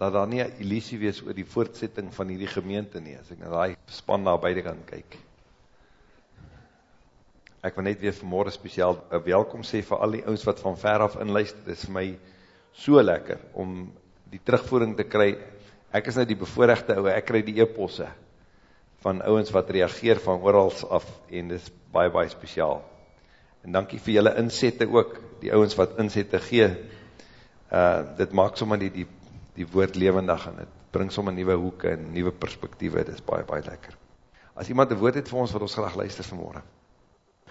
laat daar nie een illusie wees oor die voortsetting van die gemeente nie, as ek na die span daar beide kan kyk. Ek wil net weer vanmorgen speciaal een welkom sê vir al die ouds wat van ver af inluister, dit is vir my so lekker om die terugvoering te kry, ek is nou die bevoorrechte ouwe, ek kry die e-posse van ouwens wat reageer van oorals af, en dit is baie, baie speciaal. En dankie vir julle inzette ook, die ouwens wat inzette gee, uh, dit maak sommer die, die, die woord levendig, en het bring sommer nieuwe hoeken en nieuwe perspektieve, dit is baie, baie lekker. As iemand een woord het vir ons, wat ons graag luister vanmorgen.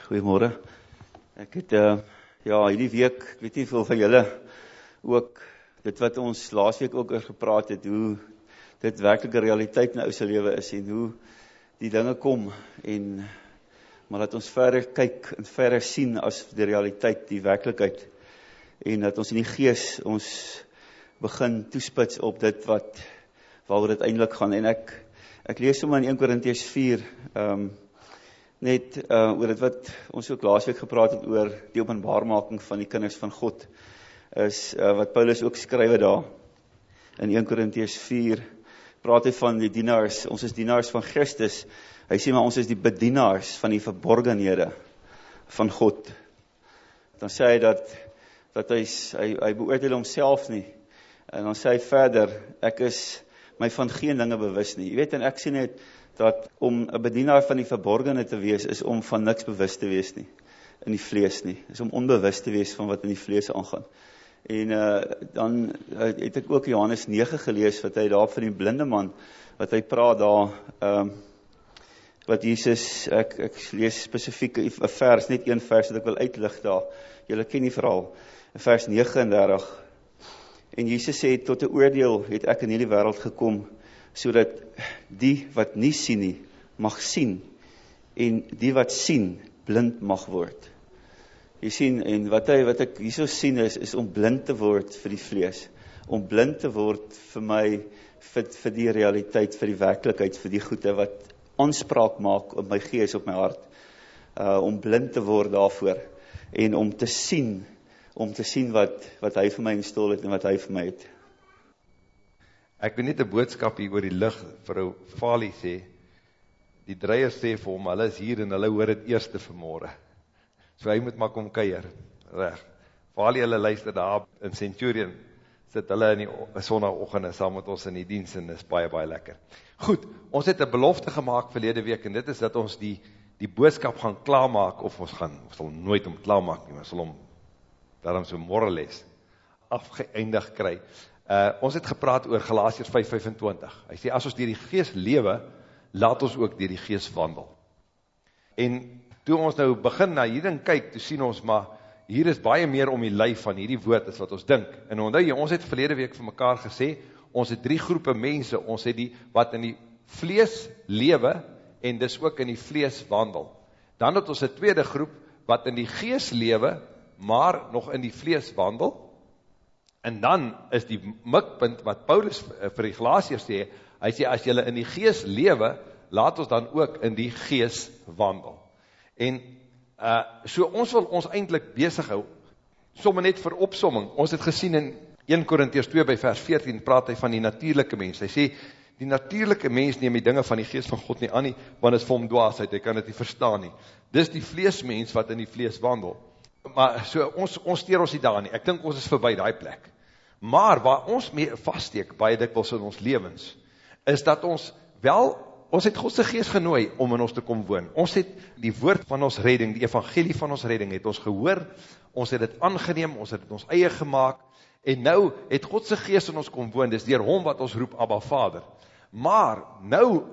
Goeiemorgen. Ek het, uh, ja, hierdie week, ek weet nie veel van julle, ook dit wat ons laas week ook oor gepraat het, hoe dit werkelike realiteit in ouse lewe is, en hoe die dinge kom, en, maar dat ons verder kyk, en verder sien as die realiteit, die werkelijkheid, en dat ons in die gees, ons begin toespits op dit wat, waar dit eindelijk gaan, en ek, ek lees om in 1 Korinties 4, um, net uh, oor dit wat ons ook laas week gepraat het, oor die openbaarmaking van die kinders van God, is uh, wat Paulus ook skrywe daar in 1 Korinties 4 praat hy van die dienaars. Ons is dienaars van Christus. Hy sê maar ons is die bedienaars van die verborgenhede van God. Dan sê hy dat dat hy, hy, hy beoordeel homself nie en dan sê hy verder ek is my van geen dinge bewus nie. Jy weet en ek sê net dat om 'n bedienaar van die verborgene te wees is om van niks bewus te wees nie in die vlees nie. Is om onbewus te wees van wat in die vlees aangaan. En uh, dan uh, het ek ook Johannes 9 gelees, wat hy daar van die blinde man, wat hy praat daar, um, wat Jesus, ek, ek lees specifiek een vers, net een vers, dat ek wil uitlig daar, jylle ken die verhaal, vers 39, en Jesus sê, tot die oordeel het ek in die wereld gekom, so dat die wat nie sien nie, mag sien, en die wat sien, blind mag word. Jy sien, en wat hy, wat ek hierso sien is, is om blind te word vir die vlees. Om blind te word vir my, vir, vir die realiteit, vir die werkelijkheid, vir die goede wat aanspraak maak op my gees, op my hart. Uh, om blind te word daarvoor. En om te sien, om te sien wat, wat hy vir my instol het en wat hy vir my het. Ek wil net een boodskap hier oor die licht vir ou Fali sê. Die dreier sê vir hom, hulle is hier en hulle hoor het eerste vanmorgen so hy moet maar kom keier, reg. Waar hulle luister daar in Centurion, sit hulle in die sonnagoggende saam met ons in die diens en dis baie baie lekker. Goed, ons het 'n belofte gemaak verlede week en dit is dat ons die die boodskap gaan klaarmaak of ons gaan ons sal nooit om klaarmaak nie, ons sal hom daarom so môre les afgeëindig kry. Uh ons het gepraat oor Galasiërs 5:25. Hy sê as ons deur die Gees lewe, laat ons ook deur die Gees wandel. En toe ons nou begin na hierin kyk, toe sien ons maar, hier is baie meer om die lijf van hierdie woord as wat ons dink. En onthou jy, ons het verlede week vir mekaar gesê, ons het drie groepe mense, ons het die wat in die vlees lewe, en dis ook in die vlees wandel. Dan het ons een tweede groep, wat in die gees lewe, maar nog in die vlees wandel, en dan is die mikpunt wat Paulus vir die glaasheer sê, hy sê, as jylle in die gees lewe, laat ons dan ook in die gees wandel. En uh so ons wil ons eintlik besig hou sommer net vir opsomming. Ons het gesien in 1 Korintiërs 2 by vers 14 praat hy van die natuurlike mens. Hy sê die natuurlike mens neem die dinge van die gees van God nie aan nie, want is vir hom dwaasheid. Hy kan dit nie verstaan nie. Dis die vleesmens wat in die vlees wandel. Maar so ons ons steur ons nie daar nie. Ek dink ons is verby daai plek. Maar waar ons mee vassteek baie dikwels in ons lewens is dat ons wel ons het Godse geest genooi om in ons te kom woon. Ons het die woord van ons redding, die evangelie van ons redding, het ons gehoor, ons het het aangeneem, ons het het ons eie gemaakt, en nou het Godse geest in ons kom woon, dis dier hom wat ons roep, Abba Vader. Maar, nou,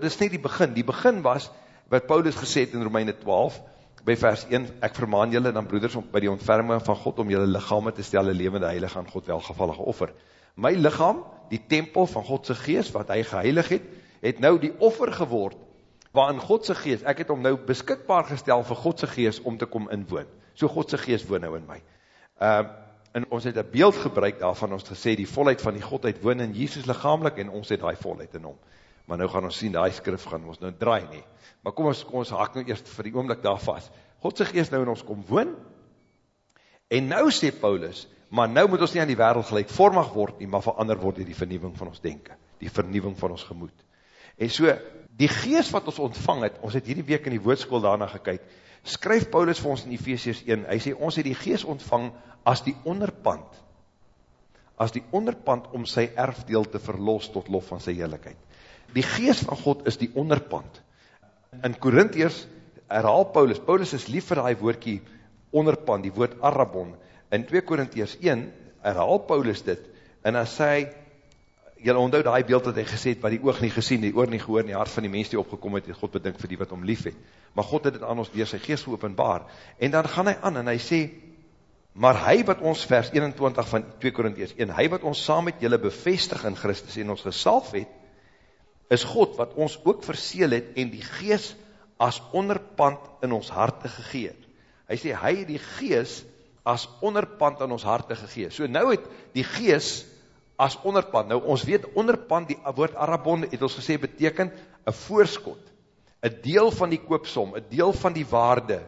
dis net die begin, die begin was, wat Paulus gesê het in Romeine 12, by vers 1, ek vermaan julle dan broeders, om, by die ontferming van God, om julle lichaam te stelle, levende heilig aan God welgevallige offer. My lichaam, die tempel van Godse geest, wat hy geheilig het, het nou die offer geword, waarin Godse geest, ek het om nou beskikbaar gestel vir Godse geest om te kom inwoon. So Godse geest woon nou in my. Uh, en ons het een beeld gebruik daarvan, ons gesê, die volheid van die Godheid woon in Jesus lichamelik, en ons het die volheid in hom. Maar nou gaan ons sien, die skrif gaan ons nou draai nie. Maar kom ons, kom ons haak nou eerst vir die oomlik daar vast. Godse geest nou in ons kom woon, en nou sê Paulus, maar nou moet ons nie aan die wereld gelijk vormig word nie, maar verander word die vernieuwing van ons denken, die vernieuwing van ons gemoed. En so, die geest wat ons ontvang het, ons het hierdie week in die woordskool daarna gekyk, skryf Paulus vir ons in Ephesians 1, hy sê, ons het die geest ontvang as die onderpand, as die onderpand om sy erfdeel te verlos tot lof van sy heerlijkheid. Die geest van God is die onderpand. In Korintiërs herhaal Paulus, Paulus is lief vir die woordkie onderpand, die woord Arabon, in 2 Korintiërs 1 herhaal Paulus dit, en dan sê hy, jylle onthou die beeld wat hy gesê het, wat die oog nie gesien, die oor nie gehoor, die hart van die mens die opgekom het, het God bedink vir die wat om lief het, maar God het het aan ons weer sy geest geopenbaar, en dan gaan hy aan, en hy sê, maar hy wat ons, vers 21 van 2 Korintiërs 1, hy wat ons saam met jylle bevestig in Christus, en ons gesalf het, is God wat ons ook verseel het, en die geest as onderpand in ons harte gegeet. Hy sê, hy het die geest as onderpand in ons harte gegee. So nou het die gees as onderpand. Nou ons weet onderpand die woord Arabon het ons gesê beteken 'n voorskot, 'n deel van die koopsom, 'n deel van die waarde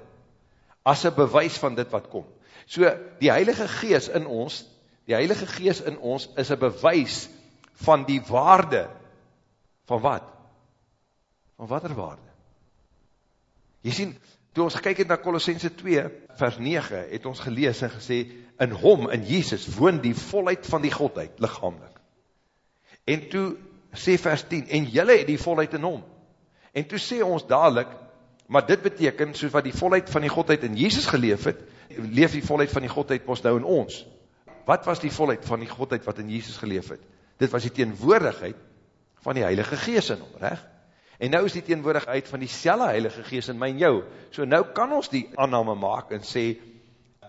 as 'n bewys van dit wat kom. So die Heilige Gees in ons, die Heilige Gees in ons is 'n bewys van die waarde van wat? Van watter waarde? Jy sien, Toe ons gekyk het na Colossense 2, vers 9, het ons gelees en gesê, in hom, in Jesus, woon die volheid van die Godheid, lichamelik. En toe sê vers 10, en jylle het die volheid in hom. En toe sê ons dadelijk, maar dit beteken, soos wat die volheid van die Godheid in Jesus geleef het, leef die volheid van die Godheid ons nou in ons. Wat was die volheid van die Godheid wat in Jesus geleef het? Dit was die teenwoordigheid van die Heilige Gees in hom, recht? En nou is die teenwoordigheid van die selle heilige geest in my en jou. So nou kan ons die aanname maak en sê,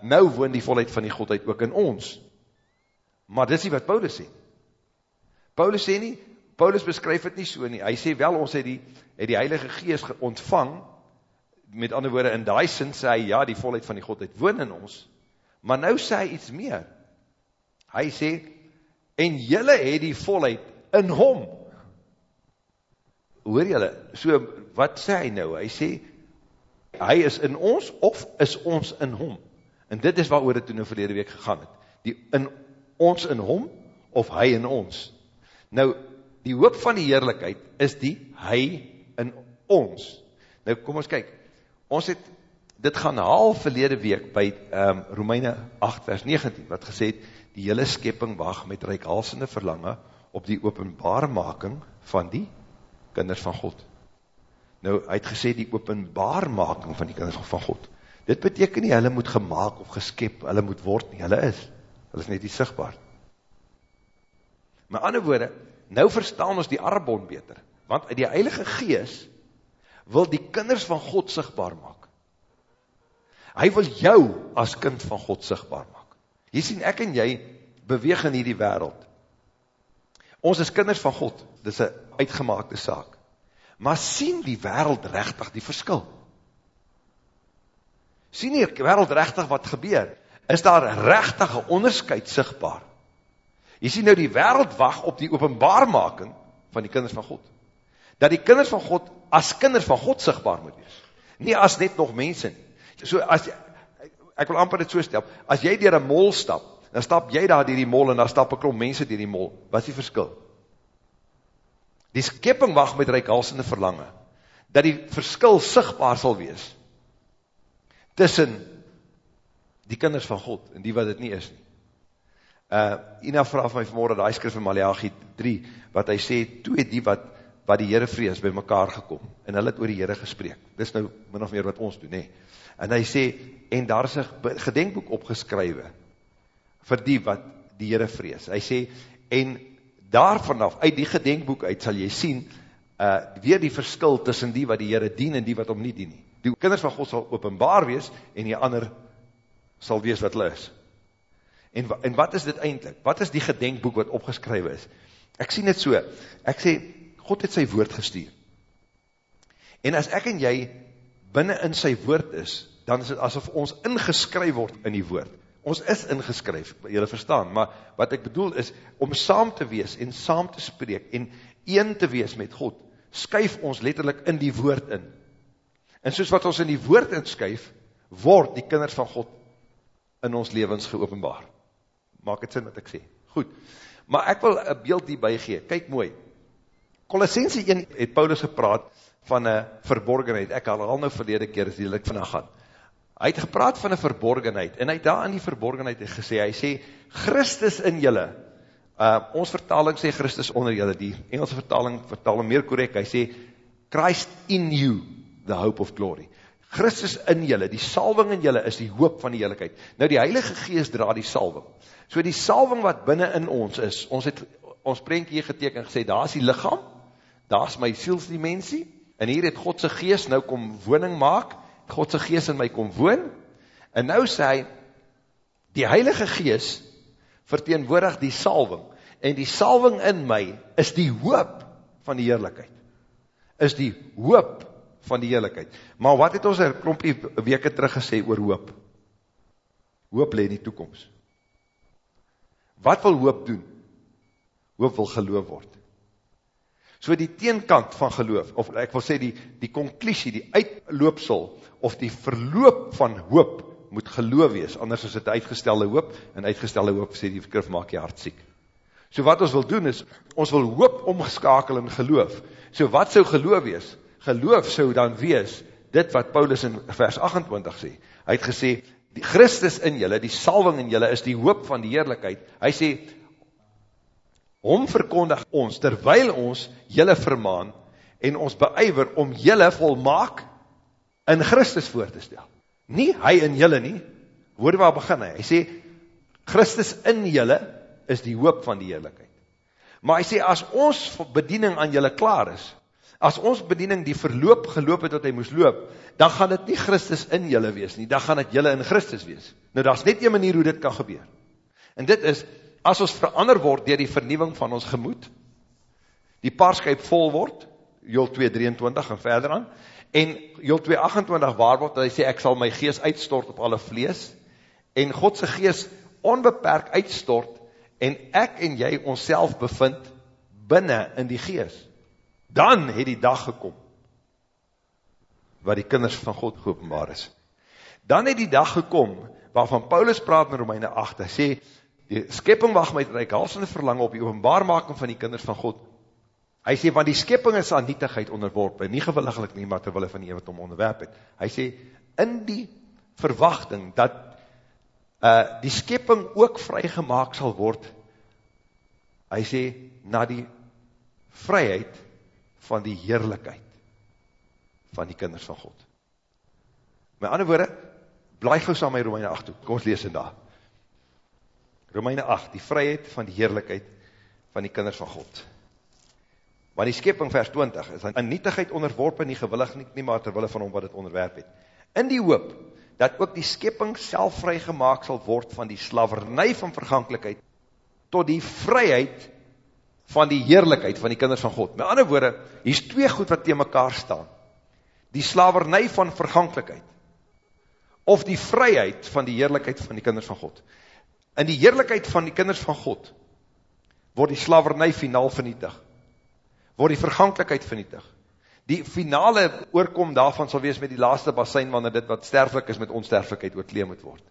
nou woon die volheid van die Godheid ook in ons. Maar dis nie wat Paulus sê. Paulus sê nie, Paulus beskryf het nie so nie. Hy sê wel, ons het die, het die heilige geest ontvang, met ander woorde, in die sin sê hy, ja, die volheid van die Godheid woon in ons. Maar nou sê hy iets meer. Hy sê, en jylle het die volheid in hom hoor jylle, so wat sê hy nou? Hy sê, hy is in ons of is ons in hom? En dit is wat oor het toen nou verlede week gegaan het. Die in ons in hom of hy in ons? Nou, die hoop van die heerlijkheid is die hy in ons. Nou kom ons kyk, ons het dit gaan haal verlede week by um, Romeine 8 vers 19, wat gesê het, die hele skepping wacht met reikhalsende verlange op die openbaarmaking van die kinders van God. Nou, hy het gesê die openbaarmaking van die kinders van God. Dit beteken nie, hulle moet gemaakt of geskep, hulle moet word nie, hulle is. Hulle is net nie sigtbaar. Maar ander woorde, nou verstaan ons die arbond beter, want die heilige gees wil die kinders van God sigtbaar maak. Hy wil jou as kind van God sigtbaar maak. Jy sien, ek en jy beweeg in hierdie wereld. Ons is kinders van God, dit is een uitgemaakte saak. Maar sien die wereld rechtig die verskil? Sien die wereld rechtig wat gebeur? Is daar rechtige onderscheid sigtbaar? Jy sien nou die wereld wacht op die openbaarmaking van die kinders van God. Dat die kinders van God as kinders van God sigtbaar moet wees. Nie as net nog mense nie. So as, ek wil amper dit so stel, as jy dier een mol stap, dan stap jy daar dier die mol en dan stap ek klom mense dier die mol. Wat is die verskil? Die skepping wacht met reikhalsende verlange, dat die verskil sigtbaar sal wees, tussen die kinders van God, en die wat het nie is nie. Uh, Ina vraag my vanmorgen, die skrif in Malachi 3, wat hy sê, toe het die wat, wat die Heere vrees, by mekaar gekom, en hy het oor die Heere gespreek, dis nou min of meer wat ons doen, nee. en hy sê, en daar is een gedenkboek opgeskrywe, vir die wat die Heere vrees, hy sê, en daar vanaf, uit die gedenkboek uit, sal jy sien, uh, weer die verskil tussen die wat die Heere dien en die wat om nie dien nie. Die kinders van God sal openbaar wees, en die ander sal wees wat hulle is. En, en wat is dit eindelijk? Wat is die gedenkboek wat opgeskrywe is? Ek sien dit so, ek sê, God het sy woord gestuur. En as ek en jy binnen in sy woord is, dan is het asof ons ingeskryf word in die woord. Ons is ingeskryf, jylle verstaan, maar wat ek bedoel is, om saam te wees en saam te spreek en een te wees met God, skuif ons letterlijk in die woord in. En soos wat ons in die woord inskuif, word die kinders van God in ons levens geopenbaar. Maak het sin wat ek sê. Goed. Maar ek wil een beeld hierbij gee. Kijk mooi. Colossense 1 het Paulus gepraat van een verborgenheid. Ek haal nou verlede keer, as die lik vanaf gaan. Hy het gepraat van een verborgenheid, en hy het daar in die verborgenheid gesê, hy sê, Christus in julle, uh, ons vertaling sê Christus onder julle, die Engelse vertaling vertaling meer correct, hy sê, Christ in you, the hope of glory. Christus in julle, die salving in julle is die hoop van die heerlijkheid. Nou die Heilige Geest dra die salving. So die salving wat binnen in ons is, ons het ons prentje hier geteken gesê, daar is die lichaam, daar is my sielsdimensie, en hier het Godse Geest nou kom woning maak, Godse gees in my kom woon, en nou sê hy, die Heilige Gees verteenwoordig die salving, en die salving in my is die hoop van die heerlijkheid. Is die hoop van die heerlijkheid. Maar wat het ons een klompie weke terug gesê oor hoop? Hoop leen die toekomst. Wat wil hoop doen? Hoop wil geloof word. So die teenkant van geloof, of ek wil sê die, die conclusie, die uitloopsel, of die verloop van hoop, moet geloof wees, anders is het uitgestelde hoop, en uitgestelde hoop, sê die skrif, maak jy hart siek. So wat ons wil doen is, ons wil hoop omgeskakel in geloof. So wat sou geloof wees? Geloof sou dan wees, dit wat Paulus in vers 28 sê. Hy het gesê, die Christus in julle, die salving in julle, is die hoop van die heerlijkheid. Hy sê, Hom verkondig ons, terwyl ons jylle vermaan, en ons beuiver om jylle volmaak in Christus voor te stel. Nie hy in jylle nie, hoor waar begin hy, hy sê, Christus in jylle is die hoop van die heerlijkheid. Maar hy sê, as ons bediening aan jylle klaar is, as ons bediening die verloop geloop het wat hy moes loop, dan gaan het nie Christus in jylle wees nie, dan gaan het jylle in Christus wees. Nou, daar is net een manier hoe dit kan gebeur. En dit is, as ons verander word dier die vernieuwing van ons gemoed, die paarskyp vol word, Joel 2:23 en verder aan, en Joel 2:28 waar word, dat hy sê, ek sal my gees uitstort op alle vlees, en Godse gees onbeperk uitstort, en ek en jy ons bevind binnen in die gees. Dan het die dag gekom, wat die kinders van God geopenbaar is. Dan het die dag gekom, waarvan Paulus praat in Romeine 8, hy sê, Die skepping wacht met reikhalsende verlang op die openbaarmaking van die kinders van God. Hy sê, want die skepping is aan nietigheid onderworpen, nie gewilliglik nie, maar terwille van die wat om onderwerp het. Hy sê, in die verwachting, dat uh, die skepping ook vrygemaak sal word, hy sê, na die vryheid van die heerlijkheid van die kinders van God. My ander woorde, blaai gauw saam my Romeine 8 toe, kom ons lees in daar. Romeine 8, die vryheid van die heerlijkheid van die kinders van God. Want die skeping vers 20 is aan nietigheid onderworpen, nie gewillig nie, nie maar terwille van hom wat het onderwerp het. In die hoop, dat ook die skeping self vrygemaak sal word van die slavernij van vergankelijkheid, tot die vryheid van die heerlijkheid van die kinders van God. Met ander woorde, hier is twee goed wat tegen mekaar staan. Die slavernij van vergankelijkheid, of die vryheid van die heerlijkheid van die kinders van God in die heerlijkheid van die kinders van God, word die slavernij finaal vernietig, word die vergankelijkheid vernietig, die finale oorkom daarvan sal wees met die laaste basijn, wanneer dit wat sterflik is met onsterflikheid oorkleem moet word.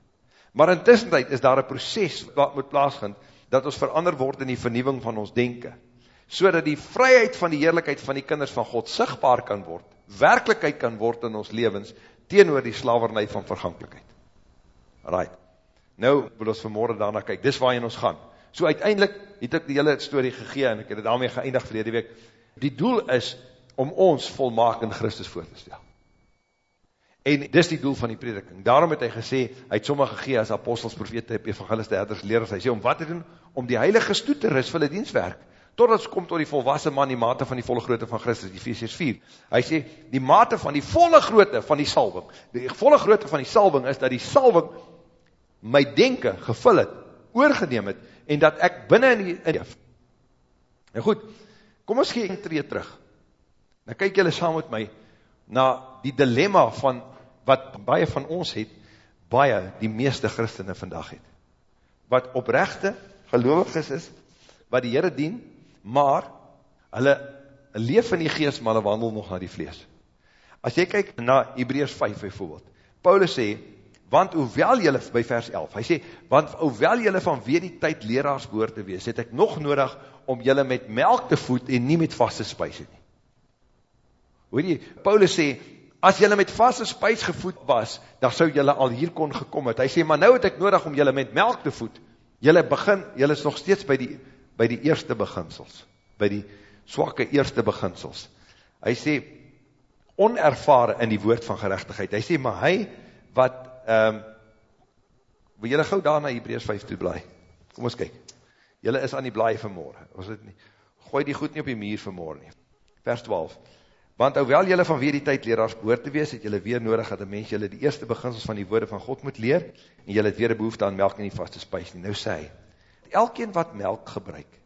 Maar in tussentijd is daar een proces wat moet plaasvind, dat ons verander word in die vernieuwing van ons denken, so dat die vryheid van die heerlijkheid van die kinders van God sigtbaar kan word, werkelijkheid kan word in ons levens, teenoor die slavernij van vergankelijkheid. Right. Nou wil ons vanmorgen daarna kyk, dis waarin ons gaan. So uiteindelik het ek die hele story gegee en ek het het daarmee geëindig verlede week. Die doel is om ons volmaak in Christus voor te stel. En dis die doel van die prediking. Daarom het hy gesê, hy het sommige gegee as apostels, profete, evangeliste, herders, leerders. Hy sê om wat te doen? Om die heilige stoet te ris vir die dienstwerk. Totdat kom tot die volwassen man, die mate van die volle grootte van Christus, die Ephesians 4. Hy sê, die mate van die volle grootte van die salving. Die volle grootte van die salving is dat die salving my denke gevul het, oorgeneem het, en dat ek binnen in die, in die nou goed, kom ons gee een tree terug, nou kyk jylle saam met my, na die dilemma van, wat baie van ons het, baie die meeste christene vandag het, wat oprechte, geloviges is, wat die Heere dien, maar, hulle leef in die geest, maar hulle wandel nog na die vlees. As jy kyk na Hebreus 5 bijvoorbeeld, Paulus sê, want hoewel jylle, by vers 11, hy sê, want hoewel jylle van weer die tyd leraars behoor te wees, het ek nog nodig om jylle met melk te voed en nie met vaste spuise nie. Hoor jy, Paulus sê, as jylle met vaste spuis gevoed was, dan sou jylle al hier kon gekom het. Hy sê, maar nou het ek nodig om jylle met melk te voed. Jylle begin, jylle is nog steeds by die, by die eerste beginsels, by die swakke eerste beginsels. Hy sê, onervare in die woord van gerechtigheid. Hy sê, maar hy, wat um, wil jylle gauw daar na Hebreus 5 toe blaai? Kom ons kyk. Jylle is aan die blaai vanmorgen. Was het nie? Gooi die goed nie op die muur vanmorgen nie. Vers 12. Want hoewel jylle van weer die tyd leraars boor te wees, het jylle weer nodig dat die mens jylle die eerste beginsels van die woorde van God moet leer, en jylle het weer een behoefte aan melk en die vaste spuis nie. Nou sê hy, elkeen wat melk gebruik,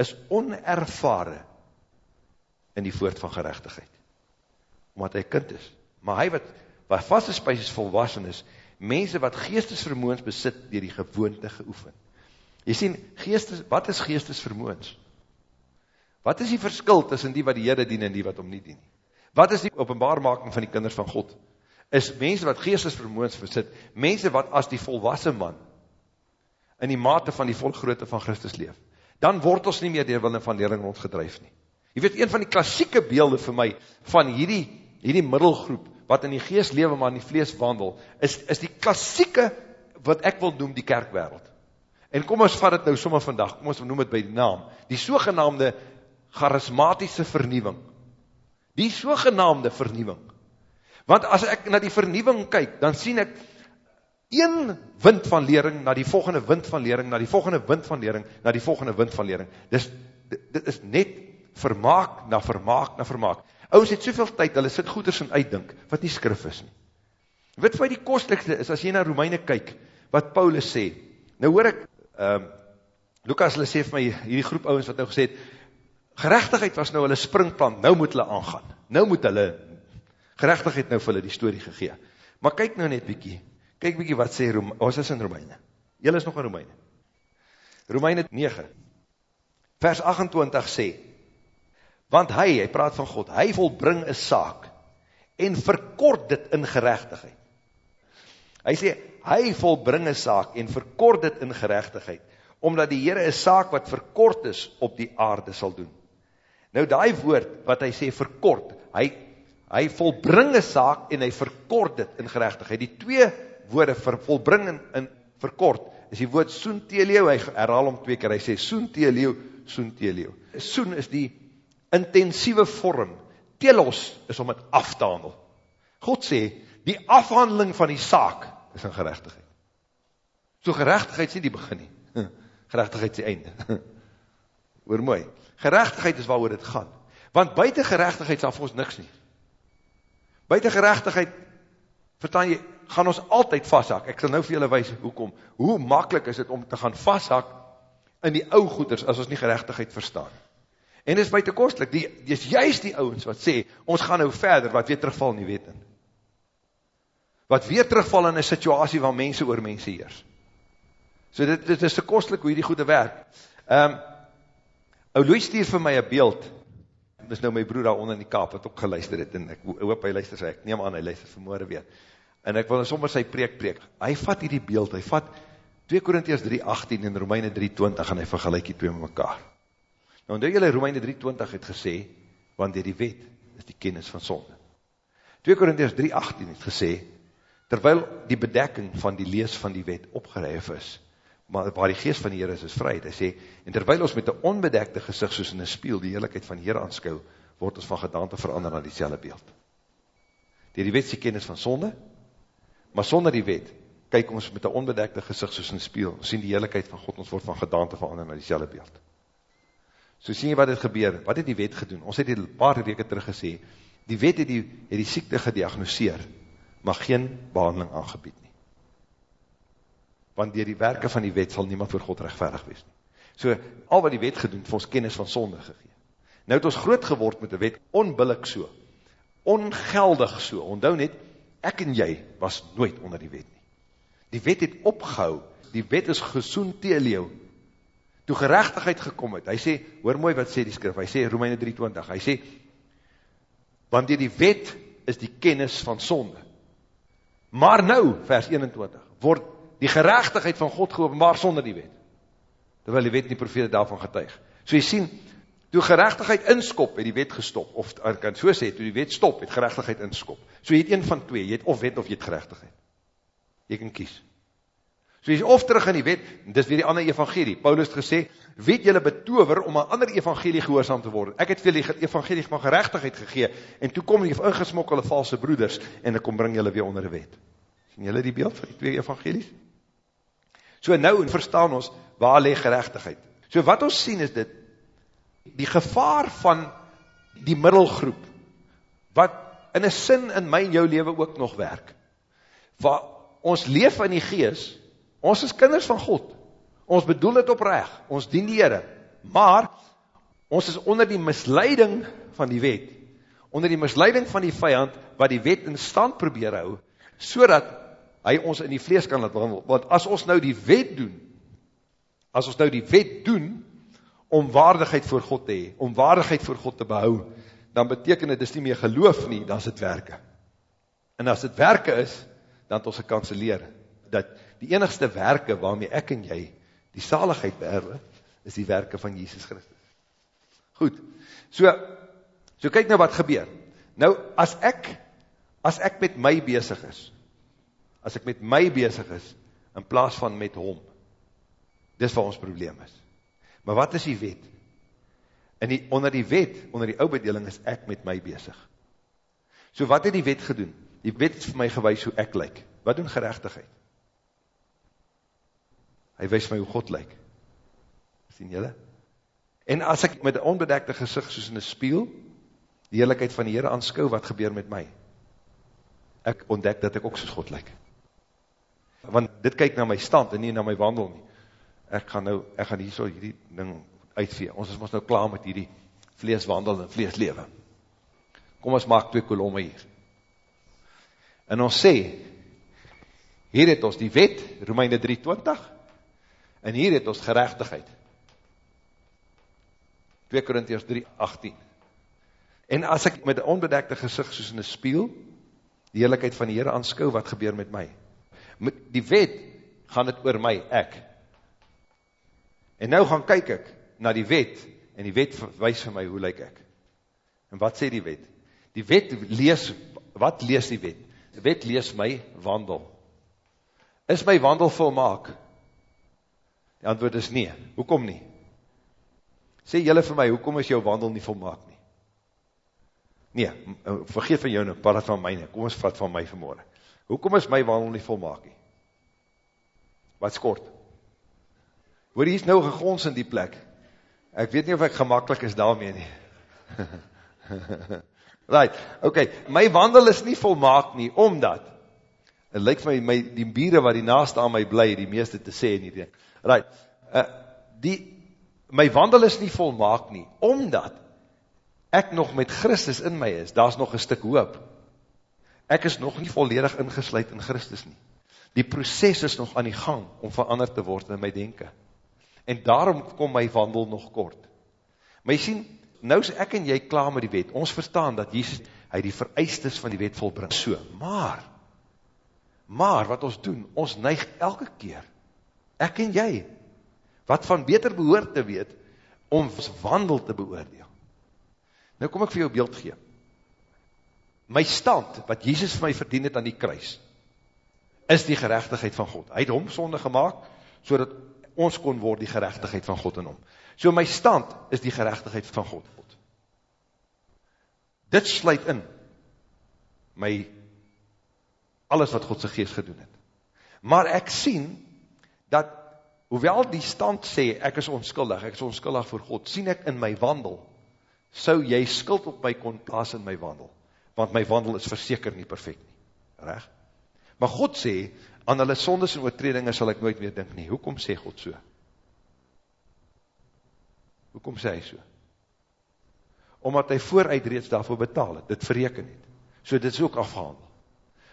is onervare in die voort van gerechtigheid. Omdat hy kind is. Maar hy wat waar vaste spijs is volwassen is, mense wat geestesvermoens besit dier die gewoonte geoefen. Jy sien, geestes, wat is geestesvermoens? Wat is die verskil tussen die wat die Heere dien en die wat om nie dien? Wat is die openbaarmaking van die kinders van God? Is mense wat geestesvermoens besit, mense wat as die volwassen man in die mate van die volgrootte van Christus leef, dan word ons nie meer die wilde van lering rondgedrijf nie. Jy weet, een van die klassieke beelde vir my van hierdie, hierdie middelgroep wat in die geest lewe, maar in die vlees wandel, is, is die klassieke, wat ek wil noem, die kerkwereld. En kom ons vat het nou sommer vandag, kom ons noem het by die naam, die sogenaamde charismatische vernieuwing. Die sogenaamde vernieuwing. Want as ek na die vernieuwing kyk, dan sien ek een wind van lering, na die volgende wind van lering, na die volgende wind van lering, na die volgende wind van lering. Dis, dit, is net vermaak na vermaak na vermaak. Ouens het soveel tyd, hulle sit goeders en uitdink, wat nie skrif is nie. Wat vir die kostlikste is, as jy na Romeine kyk, wat Paulus sê, nou hoor ek, um, Lukas, hulle sê vir my, hierdie groep ouens wat nou gesê het, gerechtigheid was nou hulle springplan, nou moet hulle aangaan, nou moet hulle, gerechtigheid nou vir hulle die story gegee. Maar kyk nou net bykie, kyk bykie wat sê, Rome, ons is in Romeine, jylle is nog in Romeine, Romeine 9, vers 28 sê, Want hy, hy praat van God, hy volbring een saak en verkort dit in gerechtigheid. Hy sê, hy volbring een saak en verkort dit in gerechtigheid, omdat die Heere een saak wat verkort is op die aarde sal doen. Nou die woord wat hy sê verkort, hy, hy volbring een saak en hy verkort dit in gerechtigheid. Die twee woorde vir volbring en, en verkort, is die woord soen teleo, hy herhaal om twee keer, hy sê soen teleo, soen teleo. Soen is die intensieve vorm, telos is om het af te handel. God sê, die afhandeling van die saak is in gerechtigheid. So gerechtigheid sê die begin nie. Gerechtigheid sê einde. Hoor mooi. Gerechtigheid is waar oor dit gaan. Want buiten gerechtigheid sal vir ons niks nie. Buiten gerechtigheid, vertaan jy, gaan ons altyd vasthak. Ek sal nou vir julle wees, hoekom. Hoe makkelijk is het om te gaan vasthak in die ou goeders, as ons nie gerechtigheid verstaan. En dit is buiten kostelijk, die, die is juist die ouwens wat sê, ons gaan nou verder, wat weer terugval nie weet in. Wat weer terugval in een situasie waar mense oor mense heers. So dit, dit is te kostelijk hoe die goede werk. Um, ou Louis stuur vir my een beeld, dit is nou my broer daar onder in die kaap, wat ook geluister het, en ek hoop hy luister sy, ek neem aan, hy luister vanmorgen weer. En ek wil nou sommer sy preek preek. Hy vat hierdie beeld, hy vat 2 Korinties 3.18 en Romeine 3.20 en hy vergelijk die twee met mekaar. Nou, nou jylle Romeine 3.20 het gesê, want die wet is die kennis van sonde. 2 Korinties 3.18 het gesê, terwyl die bedekking van die lees van die wet opgeruif is, maar waar die geest van die Heer is, is vry, hy sê, en terwyl ons met die onbedekte gezicht soos in een spiel die heerlijkheid van die Heer aanskou, word ons van gedaante verander na die selwe beeld. Die, die wet is die kennis van sonde, maar sonder die wet, kyk ons met die onbedekte gezicht soos in spiel, sien die heerlijkheid van God, ons word van gedaante verander na die selwe beeld. So sien jy wat het gebeur, wat het die wet gedoen? Ons het die paar weke terug gesê, die wet het die, het die siekte gediagnoseer, maar geen behandeling aangebied nie. Want dier die werke van die wet sal niemand voor God rechtverig wees nie. So, al wat die wet gedoen, het ons kennis van sonde gegeen. Nou het ons groot geword met die wet, onbillik so, ongeldig so, onthou net, ek en jy was nooit onder die wet nie. Die wet het opgehou, die wet is gesoen teeleeuw, toe gerechtigheid gekom het, hy sê, hoor mooi wat sê die skrif, hy sê Romeine 3.20, hy sê, want die, die wet is die kennis van sonde. Maar nou, vers 21, word die gerechtigheid van God geopenbaar sonder die wet. Terwyl die wet nie profete daarvan getuig. So jy sien, toe gerechtigheid inskop, het die wet gestop. Of ek kan so sê, toe die wet stop, het gerechtigheid inskop. So jy het een van twee, jy het of wet of jy het gerechtigheid. Jy kan kies. So jy is of terug in die wet, dis weer die ander evangelie. Paulus het gesê, weet jylle betover om een ander evangelie gehoorzaam te worden. Ek het veel die evangelie van gerechtigheid gegee, en toe kom die ingesmokkelde valse broeders, en ek kom bring jylle weer onder die wet. Sien jylle die beeld van die twee evangelies? So nou verstaan ons, waar leg gerechtigheid? So wat ons sien is dit, die gevaar van die middelgroep, wat in een sin in my en jou leven ook nog werk, waar ons leef in die gees, Ons is kinders van God. Ons bedoel het opreg. Ons dien die Here. Maar ons is onder die misleiding van die wet. Onder die misleiding van die vyand wat die wet in stand probeer hou sodat hy ons in die vlees kan laat wandel. Want as ons nou die wet doen, as ons nou die wet doen om waardigheid voor God te hê, om waardigheid voor God te behou, dan beteken dit dis nie meer geloof nie, dan is dit werke. En as dit werke is, dan het ons 'n kanselleer dat die enigste werke waarmee ek en jy die saligheid beerwe, is die werke van Jesus Christus. Goed, so, so kyk nou wat gebeur. Nou, as ek, as ek met my bezig is, as ek met my bezig is, in plaas van met hom, dis wat ons probleem is. Maar wat is die wet? In die, onder die wet, onder die oubedeling, is ek met my bezig. So wat het die wet gedoen? Die wet het vir my gewys hoe ek lyk. Wat doen gerechtigheid? Hy wys my hoe God lyk. sien julle? En as ek met 'n onbedekte gesig soos in 'n spieël die heerlikheid van die Here aanskou, wat gebeur met my? Ek ontdek dat ek ook soos God lyk. Want dit kyk na my stand en nie na my wandel nie. Ek gaan nou ek gaan hierso hierdie ding uitvee. Ons is mos nou klaar met hierdie vleeswandel en vleeslewe. Kom ons maak twee kolomme hier. En ons sê hier het ons die wet Romeine 3:20 En hier het ons gerechtigheid. 2 Korintiërs 3:18. En as ek met 'n onbedekte gesig soos in 'n spieël die heiligheid van die Here aanskou, wat gebeur met my? Met die wet gaan dit oor my, ek. En nou gaan kyk ek na die wet en die wet wys vir my hoe lyk ek. En wat sê die wet? Die wet lees wat lees die wet? Die wet lees my wandel. Is my wandel volmaak? Die antwoord is nee. Hoekom nie? Sê julle vir my, hoekom is jou wandel nie volmaak nie? Nee, vergeet van jou nou, praat van my nie. Kom ons vat van my vanmôre. Hoekom is my wandel nie volmaak nie? Wat skort? Hoor hier's nou gegons in die plek. Ek weet nie of ek gemaklik is daarmee nie. right. Okay, my wandel is nie volmaak nie omdat dit lyk vir my my die bure wat die naaste aan my bly, die meeste te sê in hierdie ding. Right. Uh, die, my wandel is nie volmaak nie, omdat ek nog met Christus in my is, daar is nog een stuk hoop. Ek is nog nie volledig ingesluid in Christus nie. Die proces is nog aan die gang om veranderd te word in my denken. En daarom kom my wandel nog kort. Maar jy sien, nou is ek en jy klaar met die wet. Ons verstaan dat Jesus, hy die vereistes van die wet volbring. So, maar, maar wat ons doen, ons neig elke keer ek en jy, wat van beter behoort te weet, om ons wandel te beoordeel. Nou kom ek vir jou beeld gee. My stand, wat Jesus vir my verdien het aan die kruis, is die gerechtigheid van God. Hy het hom sonde gemaakt, so dat ons kon word die gerechtigheid van God in hom. So my stand is die gerechtigheid van God. Dit sluit in my alles wat God sy geest gedoen het. Maar ek sien dat hoewel die stand sê ek is onskuldig, ek is onskuldig voor God, sien ek in my wandel sou jy skuld op my kon plaas in my wandel, want my wandel is verseker nie perfect nie. Reg? Maar God sê aan hulle sondes en oortredinge sal ek nooit meer dink nie. Hoekom sê God so? Hoekom sê hy so? Omdat hy vooruit reeds daarvoor betaal het, dit verreken het. So dit is ook afgehandel.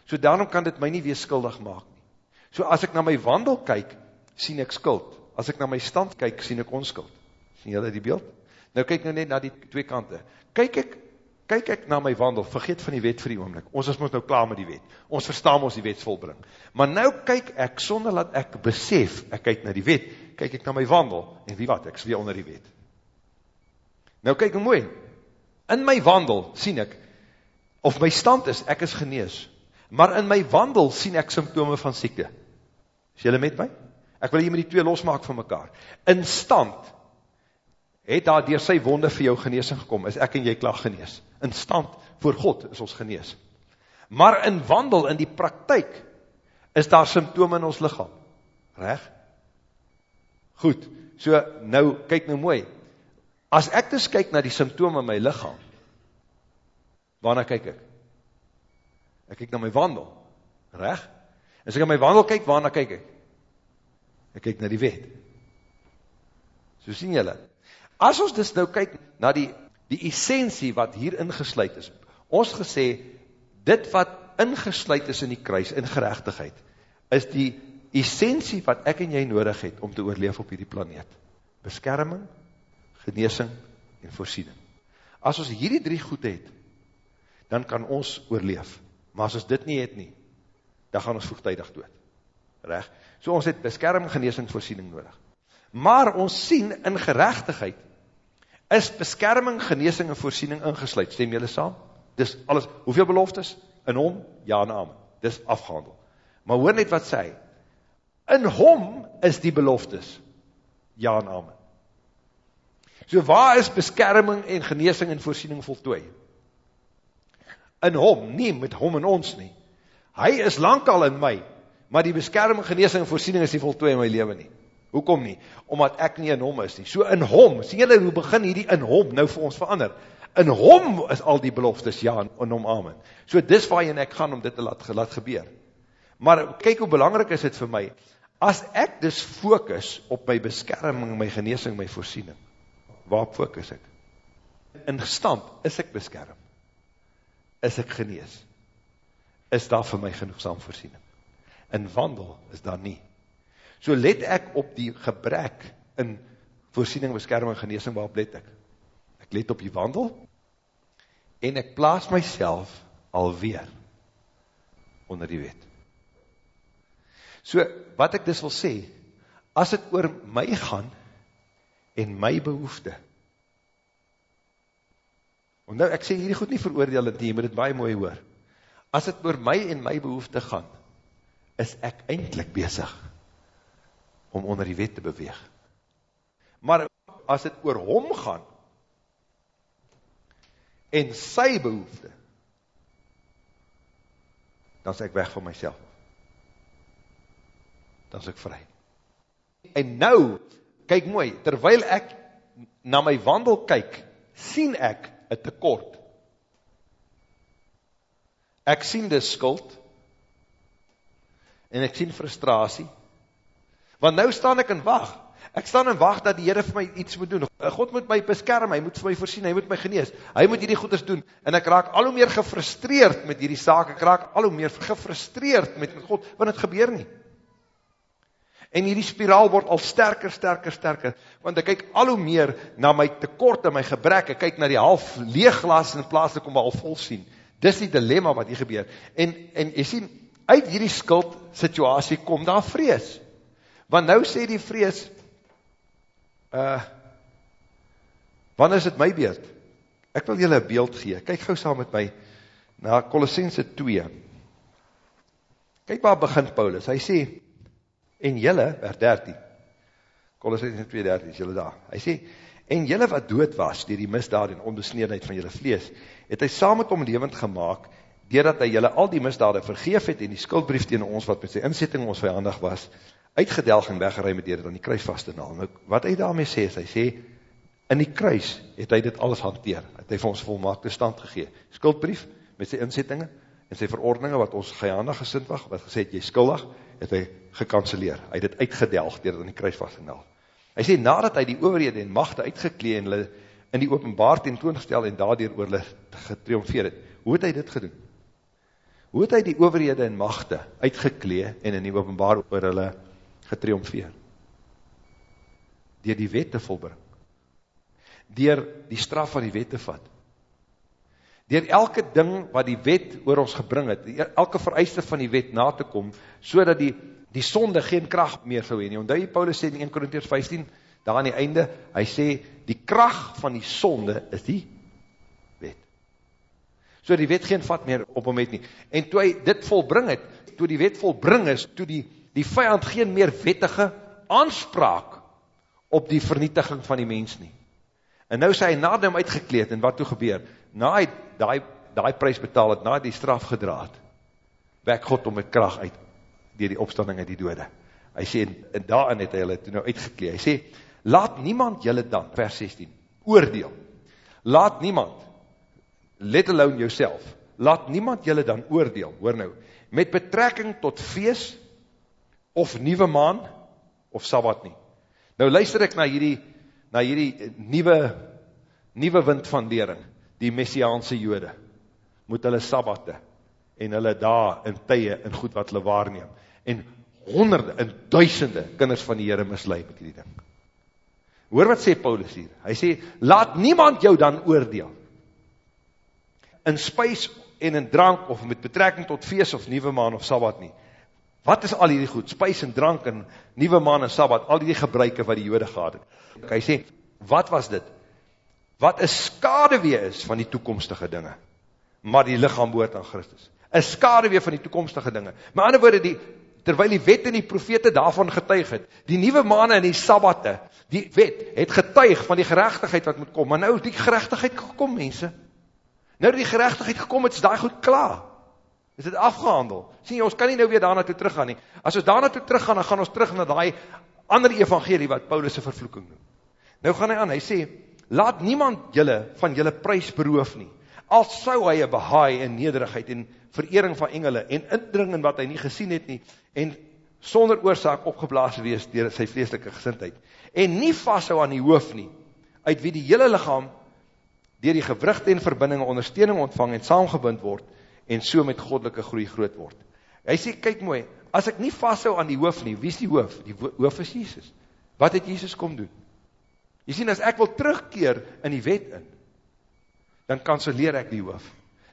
So daarom kan dit my nie weer skuldig maak nie. So as ek na my wandel kyk, sien ek skuld. As ek na my stand kyk, sien ek onskuld. Sien julle die beeld? Nou kyk nou net na die twee kante. Kyk ek kyk ek na my wandel, vergeet van die wet vir die oomlik, ons is moet nou klaar met die wet, ons verstaan ons die wetsvolbring, maar nou kyk ek, sonder dat ek besef, ek kyk na die wet, kyk ek na my wandel, en wie wat, ek is weer onder die wet. Nou kyk ek mooi, in my wandel sien ek, of my stand is, ek is genees, maar in my wandel sien ek symptome van siekte. Is jylle met my? Ek wil hier met die twee losmaak van mekaar. In stand, het daar dier sy wonde vir jou geneesing gekom, is ek en jy klaar genees. In stand, voor God is ons genees. Maar in wandel, in die praktijk, is daar symptome in ons lichaam. Reg? Goed, so nou, kyk nou mooi. As ek dus kyk na die symptome in my lichaam, waarna kyk ek? Ek kyk na my wandel. Reg? As ek na my wandel kyk, waarna kyk ek? Ek kyk na die wet. So sien julle, As ons dus nou kyk na die, die essentie wat hier ingesluid is, ons gesê, dit wat ingesluid is in die kruis, in gerechtigheid, is die essentie wat ek en jy nodig het om te oorleef op hierdie planeet. Beskerming, geneesing en voorsiening. As ons hierdie drie goed het, dan kan ons oorleef. Maar as ons dit nie het nie, dan gaan ons vroegtijdig dood. Reg? So ons het beskerming, geneesing, voorsiening nodig. Maar ons sien in gerechtigheid, is beskerming, geneesing en voorsiening ingesluid. Stem julle saam? Dis alles, hoeveel beloftes? In hom? Ja en amen. Dis afgehandel. Maar hoor net wat sê. In hom is die beloftes. Ja en amen. So waar is beskerming en geneesing en voorsiening voltooi? In hom, nie met hom en ons nie. Hy is lang al in my, maar die beskerming, geneesing en voorsiening is nie voltooi in my leven nie. Hoekom nie? Omdat ek nie in hom is nie. So in hom, sien julle hoe begin hierdie in hom nou vir ons verander? In hom is al die beloftes ja en hom amen. So dis waarheen ek gaan om dit te laat, laat gebeur. Maar kyk hoe belangrik is dit vir my. As ek dus fokus op my beskerming, my genesing, my voorsiening, waarop fokus ek? In stand is ek beskerm. Is ek genees? Is daar vir my genoegsaam voorsiening? In wandel is daar nie. So let ek op die gebrek in voorsiening, beskerming, geneesing, waarop let ek? Ek let op die wandel, en ek plaas myself alweer onder die wet. So, wat ek dis wil sê, as het oor my gaan, en my behoefte, want nou, ek sê hierdie goed nie veroordeel het nie, jy moet het baie mooi hoor, as het oor my en my behoefte gaan, is ek eindelijk bezig, om onder die wet te beweeg. Maar as het oor hom gaan, en sy behoefte, dan is ek weg van myself. Dan is ek vry. En nou, kyk mooi, terwyl ek na my wandel kyk, sien ek een tekort. Ek sien die skuld, en ek sien frustratie, Want nou staan ek in wacht. Ek staan in wacht dat die Heere vir my iets moet doen. God moet my beskerm, hy moet vir my voorsien, hy moet my genees. Hy moet hierdie goeders doen. En ek raak al hoe meer gefrustreerd met hierdie saak. Ek raak al hoe meer gefrustreerd met God, want het gebeur nie. En hierdie spiraal word al sterker, sterker, sterker. Want ek kyk al hoe meer na my tekort en my gebrek. Ek kyk na die half leeg glas in plaas ek om al vol sien. Dis die dilemma wat hier gebeur. En, en jy sien, uit hierdie skuld situasie kom daar vrees. Want nou sê die vrees, uh, wanneer is het my beurt? Ek wil julle een beeld gee. Kyk gauw saam met my na Colossense 2. Kyk waar begin Paulus. Hy sê, en julle, vers 13, Colossense 2, 13, is julle daar. Hy sê, en julle wat dood was, dier die misdaad en onbesneedheid van julle vlees, het hy saam met hom levend gemaakt, doordat hy julle al die misdaad vergeef het en die skuldbrief tegen ons, wat met sy inzetting ons vijandig was, uitgedelg en weggerui met dier dan die kruis vast te naal. Nou, wat hy daarmee sê, is hy sê, in die kruis het hy dit alles hanteer, het hy vir ons volmaakte stand gegeen. Skuldbrief met sy inzettinge en sy verordeninge wat ons gejandig gesind was, wat gesê het, jy skuldig, het hy gekanceleer. Hy het dit uitgedelg dier dan die kruis vast te naal. Hy sê, nadat hy die overhede en machte uitgeklee en hulle in die openbaar tentoongestel en daardoor oor hulle getriomfeer het, hoe het hy dit gedoen? Hoe het hy die overhede en machte uitgeklee en in die openbaar oor hulle getriomfeer. Door die wet te volbring. Door die straf van die wet te vat. Door elke ding wat die wet oor ons gebring het, elke vereiste van die wet na te kom, so dat die, die sonde geen kracht meer sou heen. Ondou jy Paulus sê in 1 Korintiërs 15, daar aan die einde, hy sê, die kracht van die sonde is die. So die wet geen vat meer op hom het nie. En toe hy dit volbring het, toe die wet volbring is, toe die, die vijand geen meer wettige aanspraak op die vernietiging van die mens nie. En nou sê hy na hom uitgekleed, en wat toe gebeur? Na hy die, die prijs betaal het, na die straf gedraad, wek God om met kracht uit, dier die opstanding uit die dode. Hy sê, en daarin het hy hulle toe nou uitgekleed. Hy sê, laat niemand julle dan, vers 16, oordeel. Laat niemand, let alone jouself, laat niemand julle dan oordeel, hoor nou, met betrekking tot feest, of nieuwe maan, of sabbat nie. Nou luister ek na hierdie, na hierdie nieuwe, nieuwe wind van lering, die messiaanse jode, moet hulle sabbate, en hulle daar in tye, in goed wat hulle waarneem, en honderde, en duisende kinders van die Heere misleid met die ding. Hoor wat sê Paulus hier? Hy sê, laat niemand jou dan oordeel. In spuis en in drank, of met betrekking tot feest of nieuwe maan of sabbat nie. Wat is al hierdie goed? Spuis en drank en nieuwe maan en sabbat, al die gebruike wat die jode gehad het. Hy sê, wat was dit? Wat een skadewee is van die toekomstige dinge. Maar die lichaam behoort aan Christus. Een skadewee van die toekomstige dinge. Maar ander woorde, die, terwyl die wet en die profete daarvan getuig het, die nieuwe maane en die sabbatte, die wet het getuig van die gerechtigheid wat moet kom, maar nou die gerechtigheid gekom, mense. Nou die gerechtigheid gekom het, is daar goed klaar. Is dit afgehandel? Sien jy, ons kan nie nou weer daarna toe teruggaan nie. As ons daarna toe teruggaan, dan gaan ons terug na die ander evangelie wat Paulus' vervloeking noem. Nou gaan hy aan, hy sê, laat niemand jylle van jylle prijs beroof nie, al sou hy een behaai en nederigheid en verering van engele en indring in wat hy nie gesien het nie, en sonder oorzaak opgeblaas wees dier sy vleeslike gezindheid, en nie vast hou aan die hoof nie, uit wie die hele lichaam dier die gewrugte en verbindinge ondersteuning ontvang en saamgebind word, en so met goddelike groei groot word. Hy sê, kyk mooi, as ek nie vast hou aan die hoof nie, wie is die hoof? Die hoof is Jesus. Wat het Jesus kom doen? Jy sien, as ek wil terugkeer in die wet in, dan kanseleer ek die hoof.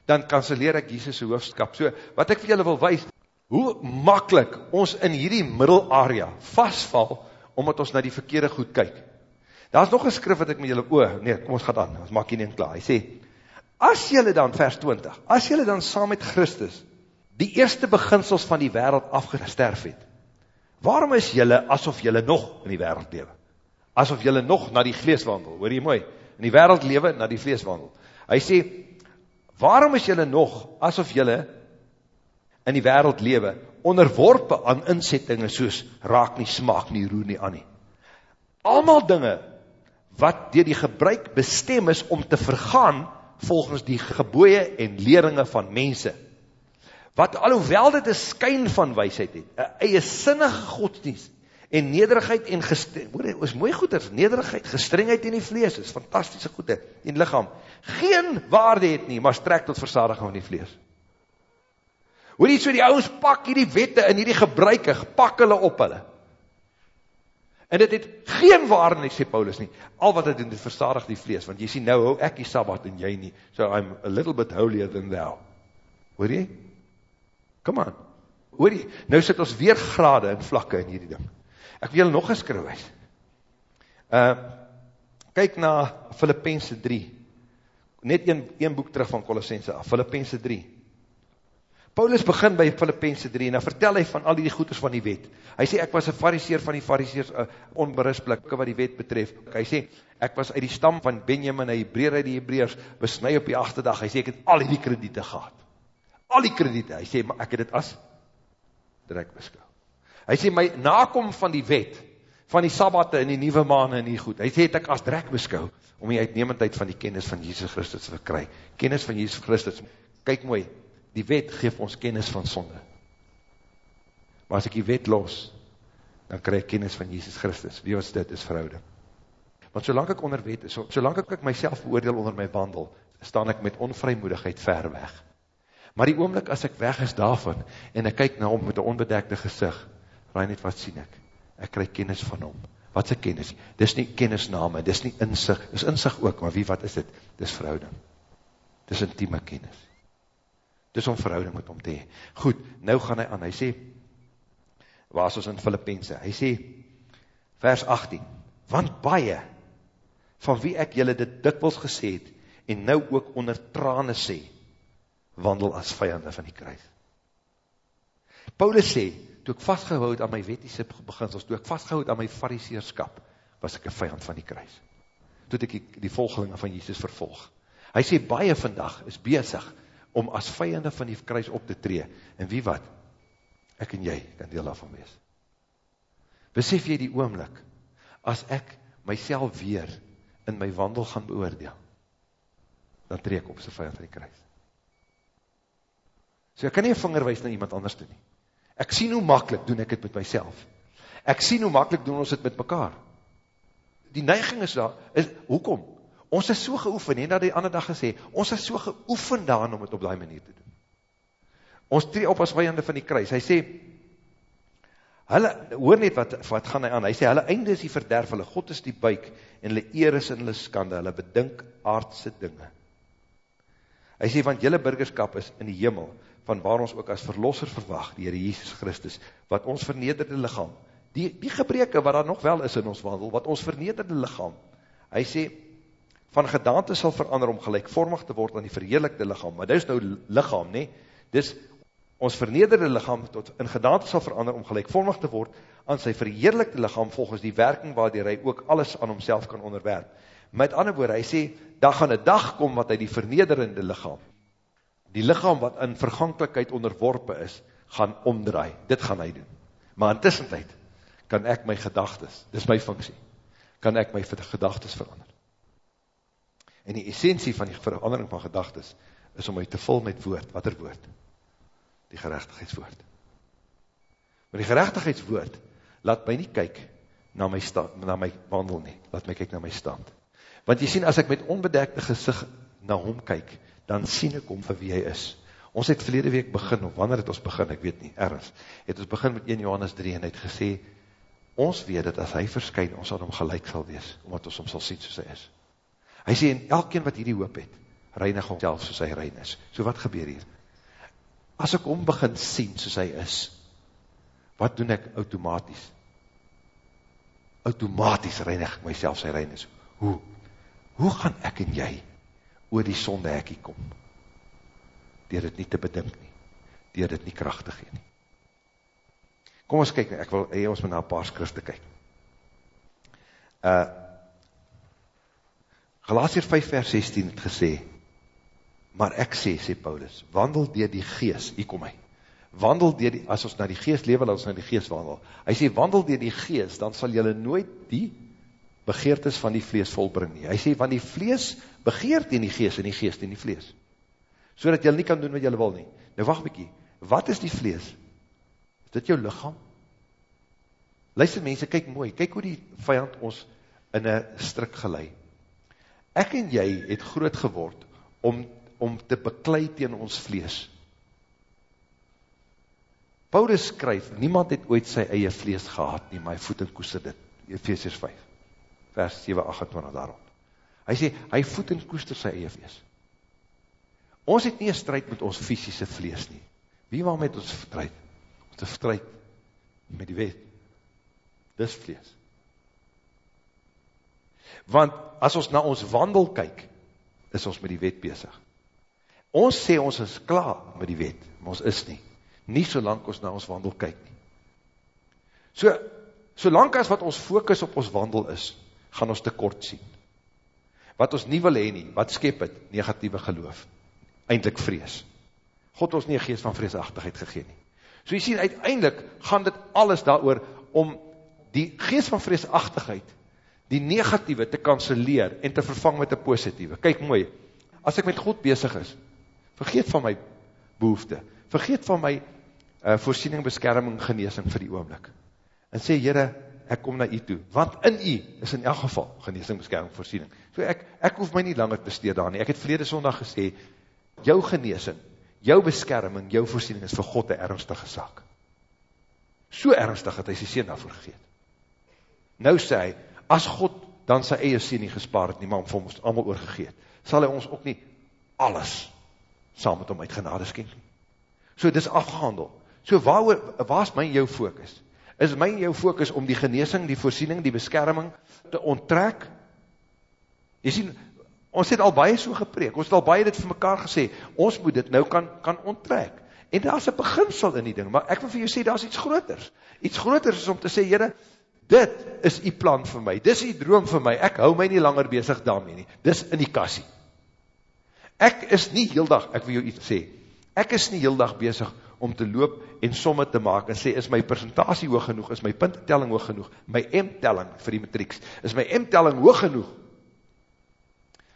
Dan kanseleer ek Jesus' hoofskap. So, wat ek vir julle wil wees, hoe makkelijk ons in hierdie middelarea vastval, omdat ons na die verkeerde goed kyk. Daar is nog een skrif wat ek met julle, oor, nee, kom ons gaat aan, ons maak hier nie klaar. Hy sê, as julle dan, vers 20, as julle dan saam met Christus, die eerste beginsels van die wereld afgesterf het, waarom is julle asof julle nog in die wereld lewe? Asof julle nog na die vlees wandel, hoor jy mooi? In die wereld lewe, na die vlees wandel. Hy sê, waarom is julle nog asof julle in die wereld lewe, onderworpe aan inzettingen soos raak nie, smaak nie, roer nie aan nie. Almal dinge wat dier die gebruik bestem is om te vergaan volgens die geboeie en leringe van mense. Wat alhoewel dit een skyn van wijsheid het, een eie sinnige godsdienst, en nederigheid en gestreng, hoor, is mooi goeders, nederigheid, gestrengheid in die vlees, is fantastische goede, in lichaam, geen waarde het nie, maar strek tot versadiging van die vlees. Hoor jy so die ouwens pak hierdie wette en hierdie gebruike, pak hulle op hulle. En dit het geen waarde nie, sê Paulus nie. Al wat het doen, dit verstadig die vlees. Want jy sê, nou hou ek die Sabbat en jy nie. So I'm a little bit holier than thou. Hoor jy? Come on. Hoor jy? Nou sit ons weer grade en vlakke in hierdie ding. Ek wil nog eens skryf. Uh, kyk na Filippense 3. Net een, een boek terug van Colossense af. Filippense 3. Paulus begin by Filippense 3 en dan vertel hy van al die goeders van die wet. Hy sê ek was 'n fariseer van die fariseërs, 'n uh, onberisplike wat die wet betref. Hy sê ek was uit die stam van Benjamin, 'n Hebreër uit die Hebreërs, besny op die agste dag. Hy sê ek het al hierdie krediete gehad. Al die krediete. Hy sê maar ek het dit as drek beskou. Hy sê my nakom van die wet, van die sabbate en die nuwe maane en die goed. Hy sê het ek as drek beskou om die uitnemendheid van die kennis van Jesus Christus te verkry. Kennis van Jesus Christus. Kyk mooi, die wet geef ons kennis van sonde. Maar as ek die wet los, dan krijg ek kennis van Jesus Christus. Wie was dit, is verhouding. Want solang ek onder wet is, solang ek myself beoordeel onder my wandel, staan ek met onvrymoedigheid ver weg. Maar die oomlik as ek weg is daarvan, en ek kyk na hom met een onbedekte gezicht, raai net wat sien ek? Ek krijg kennis van hom. Wat is kennis? Dis nie kennisname, dis nie inzicht, dis inzicht ook, maar wie wat is dit? Dis verhouding. dis intieme kennis. Dis om verhouding met hom te hee. Goed, nou gaan hy aan, hy sê, waar is ons in Filippense, hy sê, vers 18, want baie, van wie ek julle dit dikwels gesê het, en nou ook onder trane sê, wandel as vijande van die kruis. Paulus sê, toe ek vastgehoud aan my wettiese beginsels, toe ek vastgehoud aan my fariseerskap, was ek een vijand van die kruis. Toe ek die, die volgelinge van Jesus vervolg. Hy sê, baie vandag is bezig om as vijande van die kruis op te tree. En wie wat? Ek en jy kan deel daarvan wees. Besef jy die oomlik, as ek myself weer in my wandel gaan beoordeel, dan tree ek op sy vijand van die kruis. So ek kan nie een vinger wees na iemand anders doen nie. Ek sien hoe makkelijk doen ek het met myself. Ek sien hoe makkelijk doen ons het met mekaar. Die neiging is daar, is, hoekom? Ons is so geoefen, en dat die ander dag gesê, ons is so geoefen daan om het op die manier te doen. Ons tree op as vijande van die kruis. Hy sê, hulle, hoor net wat, wat gaan hy aan, hy sê, hulle einde is die verderf, hulle God is die buik, en hulle eer is in hulle skande, hulle bedink aardse dinge. Hy sê, want jylle burgerskap is in die hemel, van waar ons ook as verlosser verwacht, die Heere Jesus Christus, wat ons vernederde lichaam, die, die gebreke wat daar nog wel is in ons wandel, wat ons vernederde lichaam, hy sê, van gedaante sal verander om gelijkvormig te word aan die verheerlikte lichaam, maar dit is nou lichaam, nie? Dis ons vernederde lichaam tot in gedaante sal verander om gelijkvormig te word aan sy verheerlikte lichaam volgens die werking waardoor hy ook alles aan homself kan onderwerp. Met ander woorde, hy sê, daar gaan een dag kom wat hy die vernederende lichaam, die lichaam wat in vergankelijkheid onderworpe is, gaan omdraai. Dit gaan hy doen. Maar in tussentijd kan ek my gedagtes, dis my funksie, kan ek my gedagtes verander. En die essentie van die verandering van gedagtes is om my te vul met woord. Wat er woord? Die gerechtigheidswoord. Maar die gerechtigheidswoord laat my nie kyk na my, stand, na my wandel nie. Laat my kyk na my stand. Want jy sien, as ek met onbedekte gezicht na hom kyk, dan sien ek hom vir wie hy is. Ons het verlede week begin, of wanneer het ons begin, ek weet nie, ergens, het ons begin met 1 Johannes 3 en het gesê, ons weet dat as hy verskyn, ons aan hom gelijk sal wees, omdat ons hom sal sien soos hy is. Hy sê, en elkeen wat hierdie hoop het, reinig hom self soos hy rein is. So wat gebeur hier? As ek hom begin sien soos hy is, wat doen ek automatisch? Automatisch reinig ek myself sy rein is. Hoe? Hoe gaan ek en jy oor die sonde hekkie kom? Door dit nie te bedink nie. Door dit nie krachtig heen nie. Kom ons kyk, ek wil, hey, ons moet na paar skrifte kyk. Uh, Galatier 5 vers 16 het gesê, maar ek sê, sê Paulus, wandel dier die gees, hier kom hy, wandel dier die, as ons na die gees lewe, as ons na die gees wandel, hy sê, wandel dier die gees, dan sal jylle nooit die begeertes van die vlees volbring nie. Hy sê, want die vlees begeert in die gees, en die geest in die vlees. So dat jylle nie kan doen wat jylle wil nie. Nou wacht bykie, wat is die vlees? Is dit jou lichaam? Luister mense, kyk mooi, kyk hoe die vijand ons in een strik geleid ek en jy het groot geword om, om te beklei teen ons vlees. Paulus skryf, niemand het ooit sy eie vlees gehad nie, maar hy voet en koester dit. Ephesians 5, vers 7, 28 daarom. Hy sê, hy voet en koester sy eie vlees. Ons het nie een strijd met ons fysische vlees nie. Wie waar met ons strijd? Ons te strijd met die wet. Dis vlees. Want as ons na ons wandel kyk, is ons met die wet bezig. Ons sê ons is klaar met die wet, maar ons is nie. Nie solang ons na ons wandel kyk nie. So, solang as wat ons focus op ons wandel is, gaan ons tekort sien. Wat ons nie wil heen nie, wat skep het? Negatieve geloof. Eindelijk vrees. God ons nie geest van vreesachtigheid gegeen nie. So jy sien, uiteindelik gaan dit alles daar om die geest van vreesachtigheid die negatieve te kanseleer en te vervang met die positieve. Kyk mooi, as ek met God bezig is, vergeet van my behoefte, vergeet van my uh, voorsiening, beskerming, geneesing vir die oomlik. En sê, Heere, ek kom na u toe, want in u is in elk geval geneesing, beskerming, voorsiening. So ek, ek hoef my nie langer te besteed daar nie. Ek het verlede sondag gesê, jou geneesing, jou beskerming, jou voorsiening is vir God een ernstige saak. So ernstig het hy sy sien daarvoor gegeet. Nou sê hy, as God dan sy eie sien nie gespaar het nie, maar om vir ons allemaal oorgegeet, sal hy ons ook nie alles saam met hom uit genade skenk nie. So dis afgehandel. So waar, waar is my jou focus? Is my jou focus om die geneesing, die voorsiening, die beskerming te onttrek? Jy sien, ons het al baie so gepreek, ons het al baie dit vir mekaar gesê, ons moet dit nou kan, kan onttrek. En daar is een beginsel in die ding, maar ek wil vir jou sê, daar is iets groters. Iets groters is om te sê, jyre, dit is die plan vir my, dis die droom vir my, ek hou my nie langer bezig daarmee nie, dis in die kassie. Ek is nie heel dag, ek wil jou iets sê, ek is nie heel dag bezig om te loop en somme te maak en sê, is my presentatie hoog genoeg, is my punttelling hoog genoeg, my M-telling vir die matrieks, is my M-telling hoog genoeg,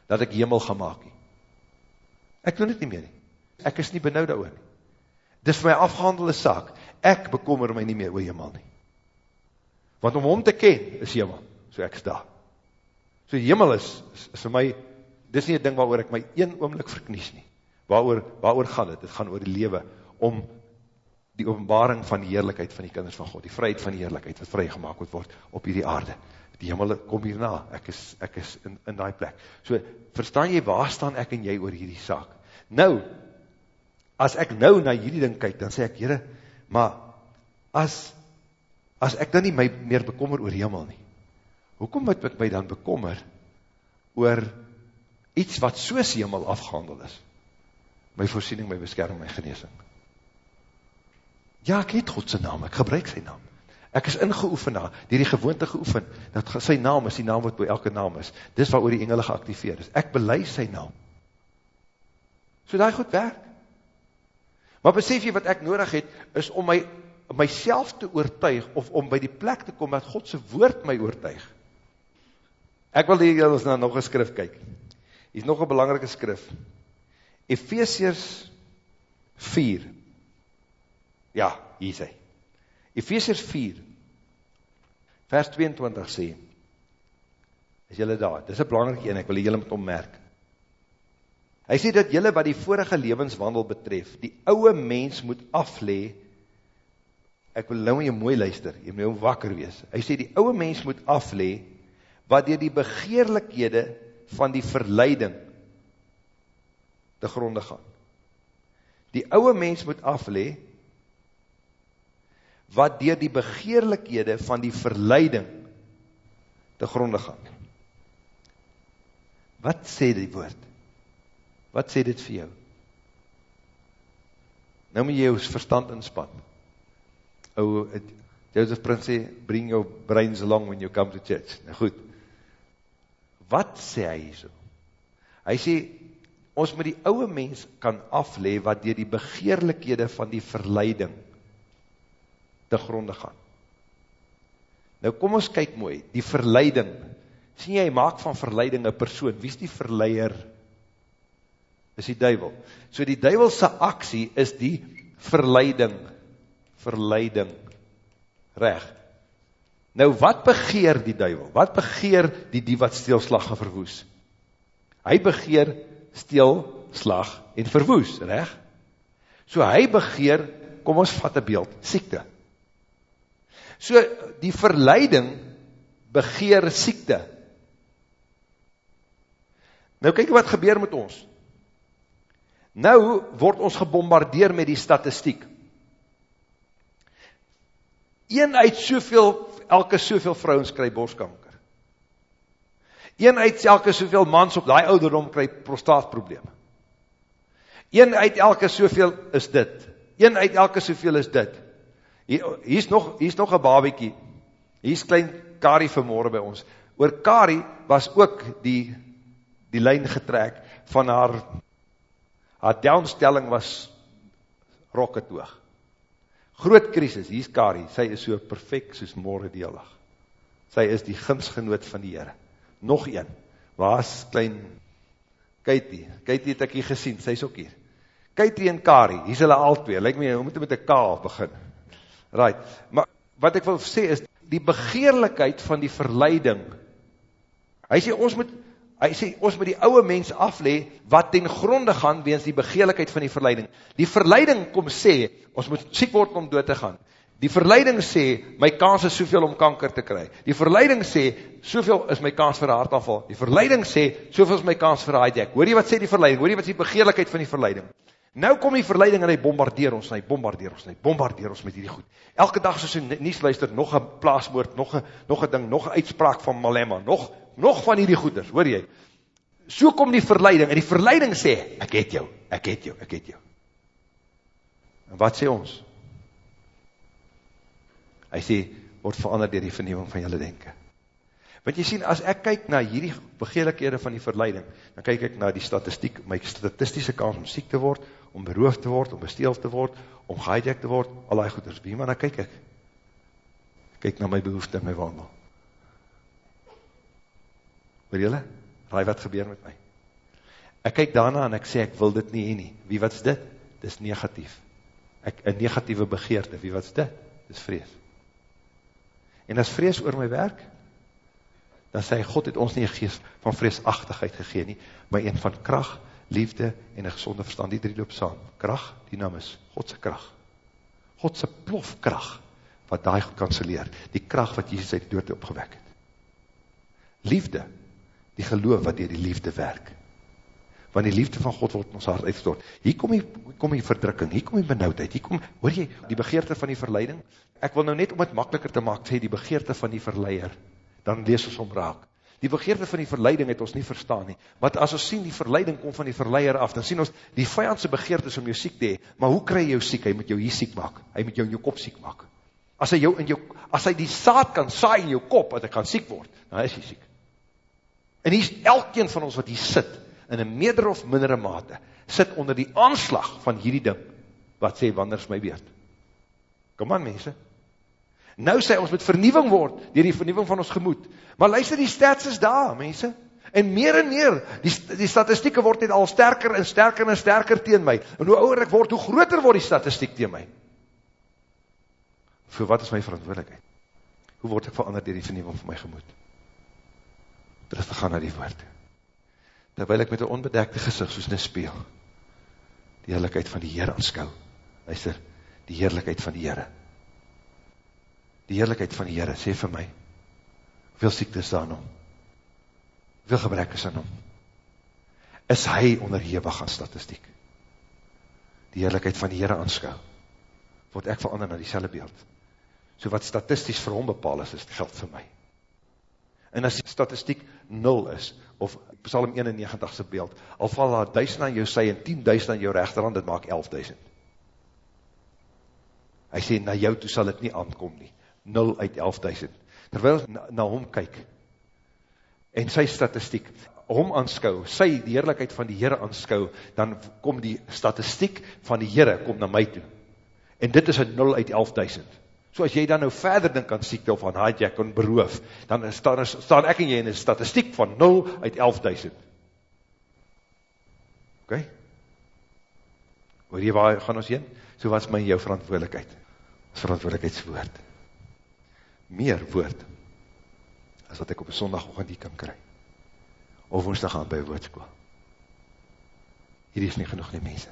dat ek hemel gaan maak nie. Ek doen dit nie meer nie. Ek is nie benauwd oor nie. Dit is vir my afgehandelde saak. Ek bekommer my nie meer oor hemel nie. Want om hom te ken, is hemel. So ek daar. So hemel is, is, is vir my, dit is nie een ding waar ek my een oomlik verknies nie. Waar, waar gaan dit? Dit gaan oor die lewe om die openbaring van die heerlijkheid van die kinders van God, die vryheid van die heerlijkheid wat vrygemaak word op hierdie aarde. Die hemel kom hierna, ek is, ek is in, in die plek. So, verstaan jy, waar staan ek en jy oor hierdie saak? Nou, as ek nou na hierdie ding kyk, dan sê ek, jyre, maar, as, as ek dan nie my meer bekommer oor hemel nie, hoekom moet ek my dan bekommer oor iets wat soos hemel afgehandel is? My voorsiening, my beskerming, my geneesing. Ja, ek het Godse naam, ek gebruik sy naam. Ek is ingeoefen na, die die gewoonte geoefen, dat sy naam is die naam wat by elke naam is. Dis waar oor die engele geactiveer is. Ek belei sy naam. So die goed werk. Maar besef jy wat ek nodig het, is om my, myself te oortuig, of om by die plek te kom, dat Godse woord my oortuig. Ek wil hier ons na nog een skrif kyk. Hier is nog een belangrike skrif. Ephesians 4, Ja, hier is hy. Ephesians 4, vers 22 sê, is jylle daar, dit is een belangrijk en ek wil jylle met ommerk. Hy sê dat jylle wat die vorige levenswandel betref, die ouwe mens moet aflee, ek wil nou jy mooi luister, jy moet nou wakker wees, hy sê die ouwe mens moet aflee, wat dier die begeerlikhede van die verleiding te gronde gaan. Die ouwe mens moet aflee, wat dier die begeerlikhede van die verleiding te gronde gaan. Wat sê die woord? Wat sê dit vir jou? Nou moet jy jou verstand inspan. O, Joseph Prince sê, bring your brains along when you come to church. Nou goed. Wat sê hy so? Hy sê, ons moet die ouwe mens kan aflee wat dier die begeerlikhede van die verleiding te gronde gaan. Nou kom ons kyk mooi, die verleiding, sien jy, maak van verleiding een persoon, wie is die verleier? Is die duivel. So die duivelse aksie is die verleiding, verleiding, reg. Nou wat begeer die duivel? Wat begeer die die wat steelslag en verwoes? Hy begeer steelslag en verwoes, reg? So hy begeer, kom ons vat een beeld, siekte. So die verleiding begeer siekte. Nou kyk wat gebeur met ons. Nou word ons gebombardeer met die statistiek. Een uit soveel, elke soveel vrouens kry borstkanker. Een uit elke soveel mans op die ouderdom kry prostaatprobleme. Een uit elke soveel is dit. Een uit elke soveel is dit. Hier, hier is nog, hier is nog een babiekie, hier is klein Kari vanmorgen by ons, oor Kari was ook die, die lijn getrek van haar, haar downstelling was rocketoog. Groot krisis, hier is Kari, sy is so perfect soos morgen delig. Sy is die ginsgenoot van die Heere. Nog een, waar is klein Katie, Katie het ek hier gesien, sy is ook hier. Katie en Kari, hier is hulle al twee, lyk my, hoe moet met die K begin? Right. Maar wat ek wil sê is die begeerlikheid van die verleiding. Hy sê ons moet hy sê ons moet die oue mens aflê wat ten gronde gaan weens die begeerlikheid van die verleiding. Die verleiding kom sê ons moet siek word om dood te gaan. Die verleiding sê, my kans is soveel om kanker te kry. Die verleiding sê, soveel is my kans vir een hartafval. Die verleiding sê, soveel is my kans vir een hijack. Hoor jy wat sê die verleiding? Hoor jy wat sê die begeerlikheid van die verleiding? Nou kom die verleiding en hy bombardeer ons, hy bombardeer ons, hy bombardeer ons met hierdie goed. Elke dag soos hy nies luister, nog een plaasmoord, nog een, nog een ding, nog een uitspraak van Malema, nog, nog van hierdie goeders, hoor jy? So kom die verleiding, en die verleiding sê, ek het jou, ek het jou, ek het jou. En wat sê ons? Hy sê, word verander dier die vernieuwing van julle denken. Want jy sien, as ek kyk na hierdie begeerlikhede van die verleiding, dan kyk ek na die statistiek, my statistische kans om siek te word, om beroof te word, om besteel te word, om gehijack te word, al die goeders. Wie maar, dan kyk ek. Kyk na my behoefte en my wandel. Hoor jylle? Raai wat gebeur met my. Ek kyk daarna en ek sê, ek wil dit nie heen nie. Wie wat is dit? Dit is negatief. Ek, een negatieve begeerte. Wie wat is dit? Dit is vrees. En as vrees oor my werk, dan sê God het ons nie een geest van vreesachtigheid gegeen nie, maar een van kracht, liefde en een gezonde verstand, die drie loop saam. Kracht, die naam is Godse kracht. Godse plofkracht, wat daai kanseleer, die kracht wat Jesus uit die dood opgewek het. Liefde, die geloof wat dier die liefde werk. Want die liefde van God word ons hart uitgestort. Hier kom die, kom die verdrukking, hier kom die benauwdheid, hier kom, hoor jy, die begeerte van die verleiding? Ek wil nou net om het makkeliker te maak, sê die begeerte van die verleier, dan lees ons om raak. Die begeerte van die verleiding het ons nie verstaan nie. Want as ons sien die verleiding kom van die verleier af, dan sien ons die vijandse begeerte om jou siek te hee. Maar hoe kry jy jou siek? Hy moet jou hier siek maak. Hy moet jou in jou kop siek maak. As hy, jou in jou, as hy die saad kan saai in jou kop, dat hy kan siek word, dan is hy siek. En hier is elkeen van ons wat hier sit, in een meerder of mindere mate, sit onder die aanslag van hierdie ding, wat sê, wanneer is my beurt? Kom aan mense, Nou sê ons moet vernieuwing word, dier die vernieuwing van ons gemoed. Maar luister, die stats is daar, mense. En meer en meer, die, die statistieke word net al sterker en sterker en sterker teen my. En hoe ouder ek word, hoe groter word die statistiek teen my. Voor wat is my verantwoordelikheid? Hoe word ek verander dier die vernieuwing van my gemoed? Terug te gaan na die woord. Terwijl ek met een onbedekte gezicht, soos in speel, die heerlijkheid van die Heer aanskou. Luister, die heerlijkheid van die Heere die heerlijkheid van die Heere, sê vir my, hoeveel siekte is daar aan hom? Hoeveel gebrek is aan hom? Is hy onderhewig aan statistiek? Die heerlijkheid van die Heere aanskou, word ek verander na die beeld. So wat statistisch vir hom bepaal is, is geld vir my. En as die statistiek 0 is, of Psalm 91 beeld, al val daar duisend aan jou sy en 10.000 aan jou rechterhand, dit maak 11.000. Hy sê, na jou toe sal het nie aankom nie. 0 uit 11.000. Terwyl na, na hom kyk, en sy statistiek, hom aanskou, sy die heerlijkheid van die Heere aanskou, dan kom die statistiek van die Heere, kom na my toe. En dit is een 0 uit 11.000. So as jy dan nou verder dink aan siekte of aan hijack en beroof, dan staan, staan ek en jy in een statistiek van 0 uit 11.000. Ok? Hoor jy waar gaan ons heen? So wat is my jou verantwoordelikheid? Verantwoordelikheidswoord meer woord as wat ek op sondagochtend hier kan kry. Of woensdag aan by woordskoel. Hierdie is nie genoeg nie mense.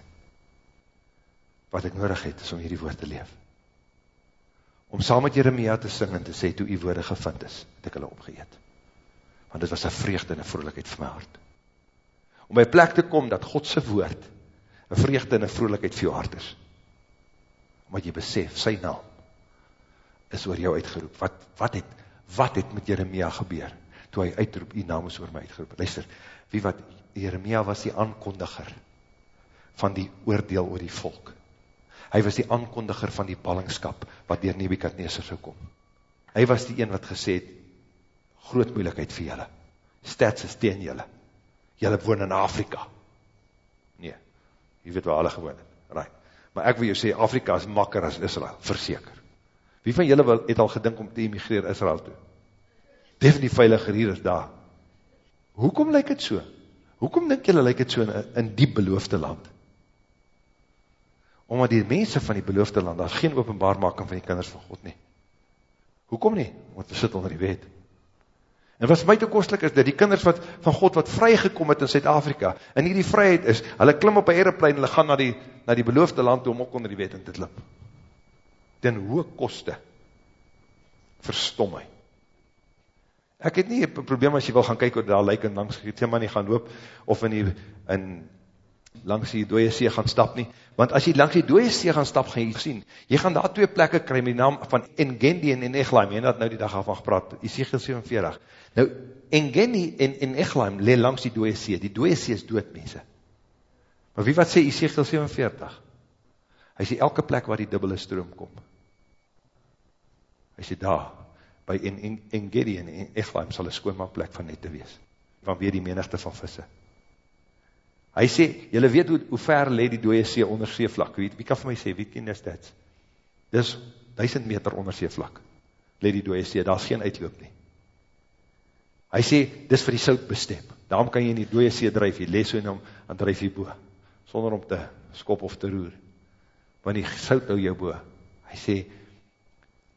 Wat ek nodig het is om hierdie woord te leef. Om saam met Jeremia te sing en te sê, toe die woorde gevind is, het ek hulle opgeëet. Want dit was een vreugde en een vrolijkheid vir my hart. Om by plek te kom dat Godse woord een vreugde en een vrolijkheid vir jou hart is. Omdat jy besef, sy naam, is oor jou uitgeroep. Wat, wat, het, wat het met Jeremia gebeur? Toe hy uitroep, die naam is oor my uitgeroep. Luister, wie wat, Jeremia was die aankondiger van die oordeel oor die volk. Hy was die aankondiger van die ballingskap, wat dier Nebukadneser sou kom. Hy was die een wat gesê het, groot moeilikheid vir julle. Stats is teen julle. Julle woon in Afrika. Nee, jy weet waar hulle gewoon het. Right. Maar ek wil jou sê, Afrika is makker as Israel, verseker. Wie van julle het al gedink om te emigreer Israel toe? Definitief veiliger hier is daar. Hoekom lyk het so? Hoekom denk julle lyk het so in, in die beloofde land? Omdat die mense van die beloofde land, daar geen openbaarmaking van die kinders van God nie. Hoekom nie? Want we sit onder die wet. En wat my te kostlik is, dat die kinders wat, van God wat vrygekom het in Zuid-Afrika, en hier die vryheid is, hulle klim op een aeroplein, hulle gaan na die, na die beloofde land toe om ook onder die wet in te klim. ten hoë koste, verstom hy. Ek het nie een probleem as jy wil gaan kyk hoe daar lyk en langs die thema nie gaan loop, of in die, in, langs die dooie see gaan stap nie, want as jy langs die dooie see gaan stap, gaan jy sien, jy gaan daar twee plekke kry met die naam van Engendi en Eglaim, jy het nou die dag af van gepraat, Ezekiel 47, nou, Engendi en, en Eglaim le langs die dooie see, die dooie see is dood mense, maar wie wat sê Ezekiel 47? Hy sê elke plek waar die dubbele stroom kom, hy sê daar, by en, en, en Gideon en Ephraim sal een skoonmaakplek van net te wees, vanweer die menigte van visse. Hy sê, jylle weet hoe, hoe ver le die dooie see onder seevlak, wie, wie kan vir my sê, wie ken is dit? Dis duisend meter onder seevlak, le die dooie see, daar is geen uitloop nie. Hy sê, dis vir die sout bestem, daarom kan jy in die dooie see drijf, jy les in hom, en drijf jy boe, sonder om te skop of te roer, want die sout hou jou boe. Hy sê,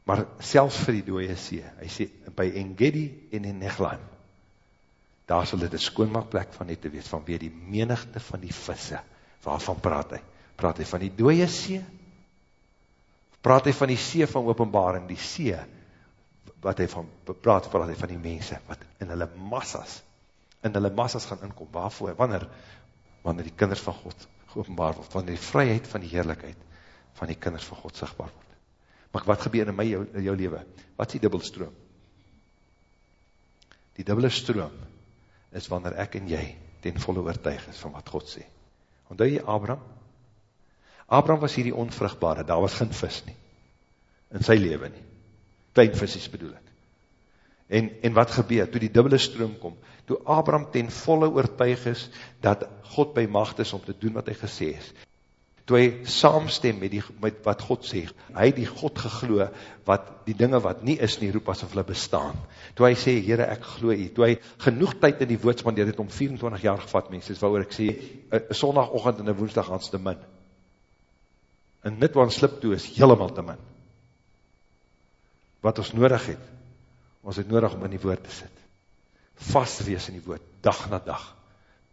maar selfs vir die dooie see, hy sê, by Engedi en in Neglaim, daar sal dit een skoonmaakplek van net te wees, vanweer die menigte van die visse, waarvan praat hy? Praat hy van die dooie see? Praat hy van die see van openbaring, die see, wat hy van, praat, praat hy van die mense, wat in hulle massas, in hulle massas gaan inkom, waarvoor, wanneer, wanneer die kinders van God geopenbaar word, wanneer die vryheid van die heerlijkheid van die kinders van God sigtbaar word. Maar wat gebeur in my, jou, jou leven? Wat is die dubbelstroom? Die dubbele stroom is wanneer ek en jy ten volle oortuig is van wat God sê. Ondou jy Abraham? Abraham was hier die onvrugbare, daar was geen vis nie. In sy leven nie. Klein visies bedoel ek. En, en wat gebeur, toe die dubbele stroom kom, toe Abraham ten volle oortuig is, dat God by macht is om te doen wat hy gesê is, toe hy saamstem met, die, met wat God sê, hy die God gegloe, wat die dinge wat nie is nie, roep asof hulle bestaan. Toe hy sê, Heere, ek glo jy, toe hy genoeg tyd in die woord spandeer het om 24 jaar gevat, mense, is waar ek sê, een sondagochtend en een woensdag aans te min. En net wat slip toe is, helemaal te min. Wat ons nodig het, ons het nodig om in die woord te sit. Vast wees in die woord, dag na dag,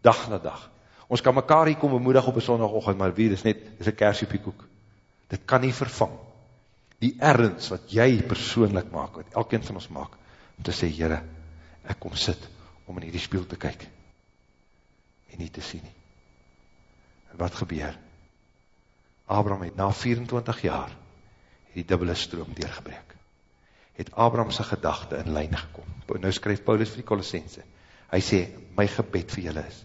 dag na dag, Ons kan mekaar hier kom bemoedig op een sondagochtend, maar wie, dit is net, dit is een kersie op die koek. Dit kan nie vervang. Die ergens wat jy persoonlik maak, wat elkeen van ons maak, om te sê, Heere, ek kom sit om in die spiel te kyk en nie te sien nie. En wat gebeur? Abraham het na 24 jaar die dubbele stroom deurgebreek. Het Abraham sy gedachte in lijn gekom. Nou skryf Paulus vir die Colossense. Hy sê, my gebed vir julle is,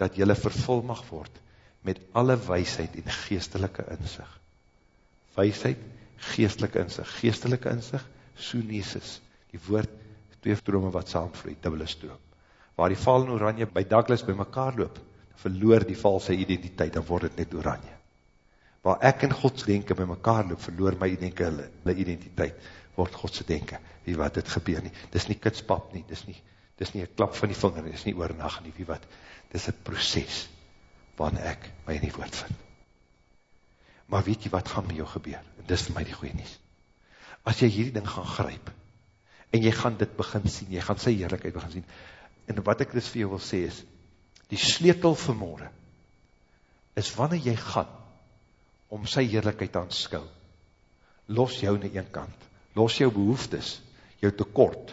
dat jylle vervul mag word met alle weisheid en geestelike inzicht. Weisheid, geestelike inzicht. Geestelike inzicht, soenesis, die woord, twee strome wat saamvloeit, dubbele stroom. Waar die val en oranje by Douglas by mekaar loop, verloor die val sy identiteit, dan word het net oranje. Waar ek en Gods denken by mekaar loop, verloor my denken hulle, hulle identiteit, word Godse denken, wie wat, dit gebeur nie, dis nie kitspap nie, dis nie, dis nie een klap van die vinger, dis nie oornacht nie, wie wat, dis een proces waarin ek my in die woord vind. Maar weet jy wat gaan met jou gebeur? En dis vir my die goeie nies. As jy hierdie ding gaan gryp, en jy gaan dit begin sien, jy gaan sy heerlijkheid begin sien, en wat ek dus vir jou wil sê is, die sleutel vir morgen, is wanneer jy gaan, om sy heerlijkheid te aanskou, los jou na een kant, los jou behoeftes, jou tekort,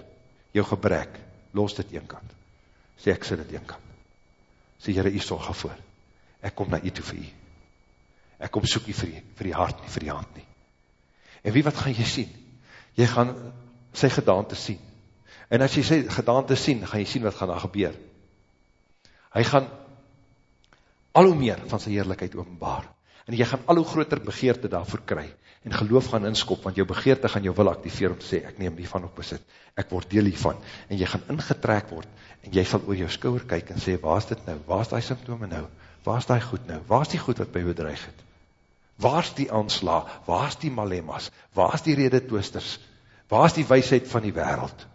jou gebrek, los dit een kant, sê ek sê dit een kant, sê Heere, u sorg voor. Ek kom na u toe vir u. Ek kom soek u vir, u, vir die hart nie, vir die hand nie. En wie wat gaan jy sien? Jy gaan sy gedaante sien. En as jy sy gedaante sien, gaan jy sien wat gaan daar gebeur. Hy gaan al hoe meer van sy heerlijkheid openbaar. En jy gaan al hoe groter begeerte daarvoor kry. En geloof gaan inskop, want jou begeerte gaan jou wil activeer om te sê, ek neem die van op besit. Ek word deel hiervan. En jy gaan ingetrek word en jy sal oor jou skouwer kyk en sê, waar is dit nou? Waar is die symptome nou? Waar is die goed nou? Waar is die goed wat by bedreig het? Waar is die aansla? Waar is die malemmas? Waar is die rede toosters? Waar is die weisheid van die wereld?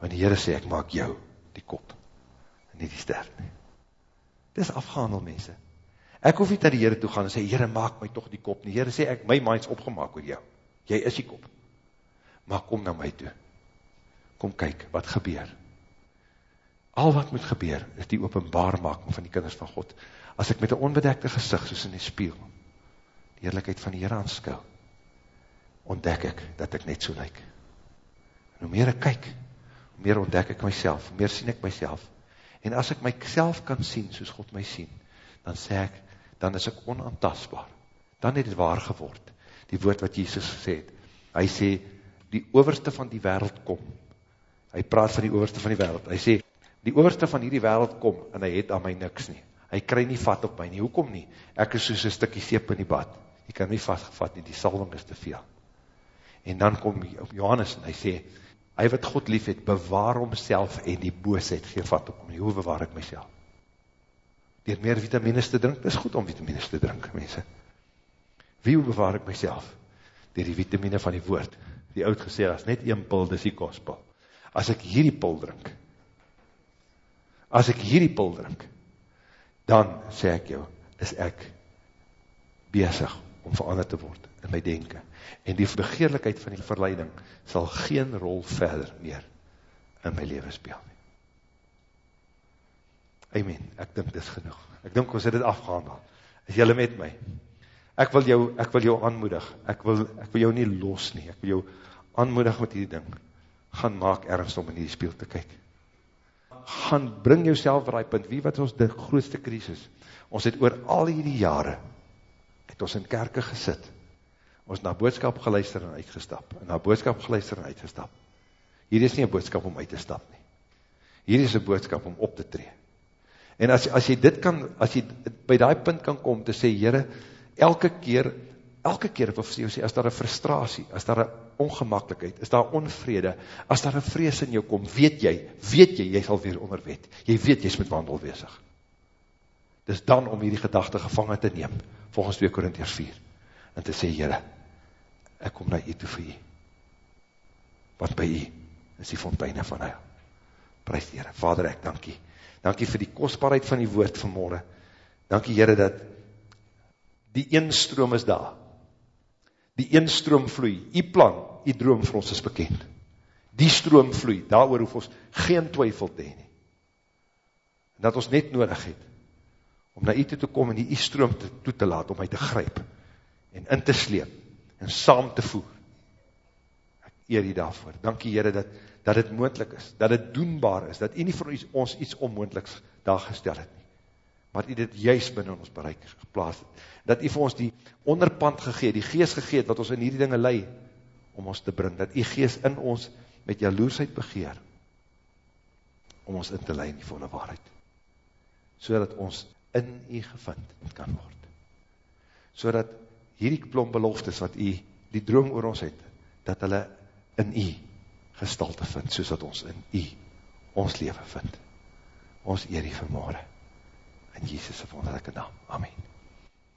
Want die Heere sê, ek maak jou die kop en nie die ster nie. Dit is afgehandel, mense. Ek hoef nie dat die Heere toe gaan en sê, Heere, maak my toch die kop nie. Heere sê, ek, my mind is opgemaak oor jou. Jy is die kop. Maar kom na my toe kom kyk, wat gebeur. Al wat moet gebeur, is die openbaarmaking van die kinders van God. As ek met een onbedekte gezicht, soos in die spiel, die heerlijkheid van die Heer aanskou, ontdek ek dat ek net so lyk. En hoe meer ek kyk, hoe meer ontdek ek myself, hoe meer sien ek myself. En as ek myself kan sien, soos God my sien, dan sê ek, dan is ek onaantastbaar. Dan het het waar geword, die woord wat Jesus gesê het. Hy sê, die overste van die wereld kom. Hy praat van die overste van die wereld. Hy sê, die overste van hierdie wereld kom, en hy het aan my niks nie. Hy kry nie vat op my nie. Hoekom nie? Ek is soos een stikkie seep in die bad. Jy kan nie vastgevat nie, die salving is te veel. En dan kom Johannes en hy sê, hy wat God lief het, bewaar homself en die boosheid gee vat op my. Hoe bewaar ek myself? Door meer vitamines te drink, dit is goed om vitamines te drink, mense. Wie hoe bewaar ek myself? Door die vitamine van die woord. Die oud gesê, as net een pil, dis die kostpil. As ek hierdie pil drink, as ek hierdie pil drink, dan, sê ek jou, is ek bezig om veranderd te word in my denken. En die begeerlikheid van die verleiding sal geen rol verder meer in my leven speel. Amen, ek dink dit is genoeg. Ek dink ons het dit afgehandel. Is jylle met my? Ek wil jou, ek wil jou aanmoedig. Ek wil, ek wil jou nie los nie. Ek wil jou aanmoedig met die ding. Gaan maak ernst om in die speel te kyk. Gaan bring jouself vir die punt. Wie wat ons die grootste krisis? Ons het oor al die jare het ons in kerke gesit, ons na boodskap geluister en uitgestap, en na boodskap geluister en uitgestap. Hier is nie een boodskap om uit te stap nie. Hier is een boodskap om op te tree. En as, as jy dit kan, as jy by die punt kan kom te sê, Heere, elke keer, elke keer, of sê, as daar een frustratie, as daar een ongemakkelijkheid, as daar onvrede, as daar een vrees in jou kom, weet jy, weet jy, jy sal weer onderwet. Jy weet, jy is met wandel bezig. Dis dan om hierdie gedachte gevangen te neem, volgens 2 Korintiërs 4, en te sê, Heere, ek kom na u toe vir u, want by u is die fonteine van hy. Prijs die Heere, Vader, ek dankie, dankie vir die kostbaarheid van die woord vanmorgen, dankie Heere, dat die een stroom is daar, die een stroom vloei, die plan, die droom vir ons is bekend, die stroom vloei, daar hoef ons geen twyfel te heen, en dat ons net nodig het, om na u toe te kom en die stroom te, toe te laat, om my te gryp, en in te sleep, en saam te voer. Ek eer u daarvoor. Dankie Heere, dat, dat het moendlik is, dat het doenbaar is, dat u nie vir ons iets onmoendliks daar gestel het nie, maar u dit juist binnen ons bereik geplaas het, dat u vir ons die onderpand gegeen, die geest gegeen, wat ons in hierdie dinge lei, om ons te bring, dat u geest in ons met jaloersheid begeer, om ons in te lei in die volle waarheid, so ons in u gevind kan word. So dat hierdie plom beloftes wat u die droom oor ons het, dat hulle in u gestalte vind, soos dat ons in u ons leven vind. Ons eer die vermoorde. In Jesus' wonderlijke naam. Amen.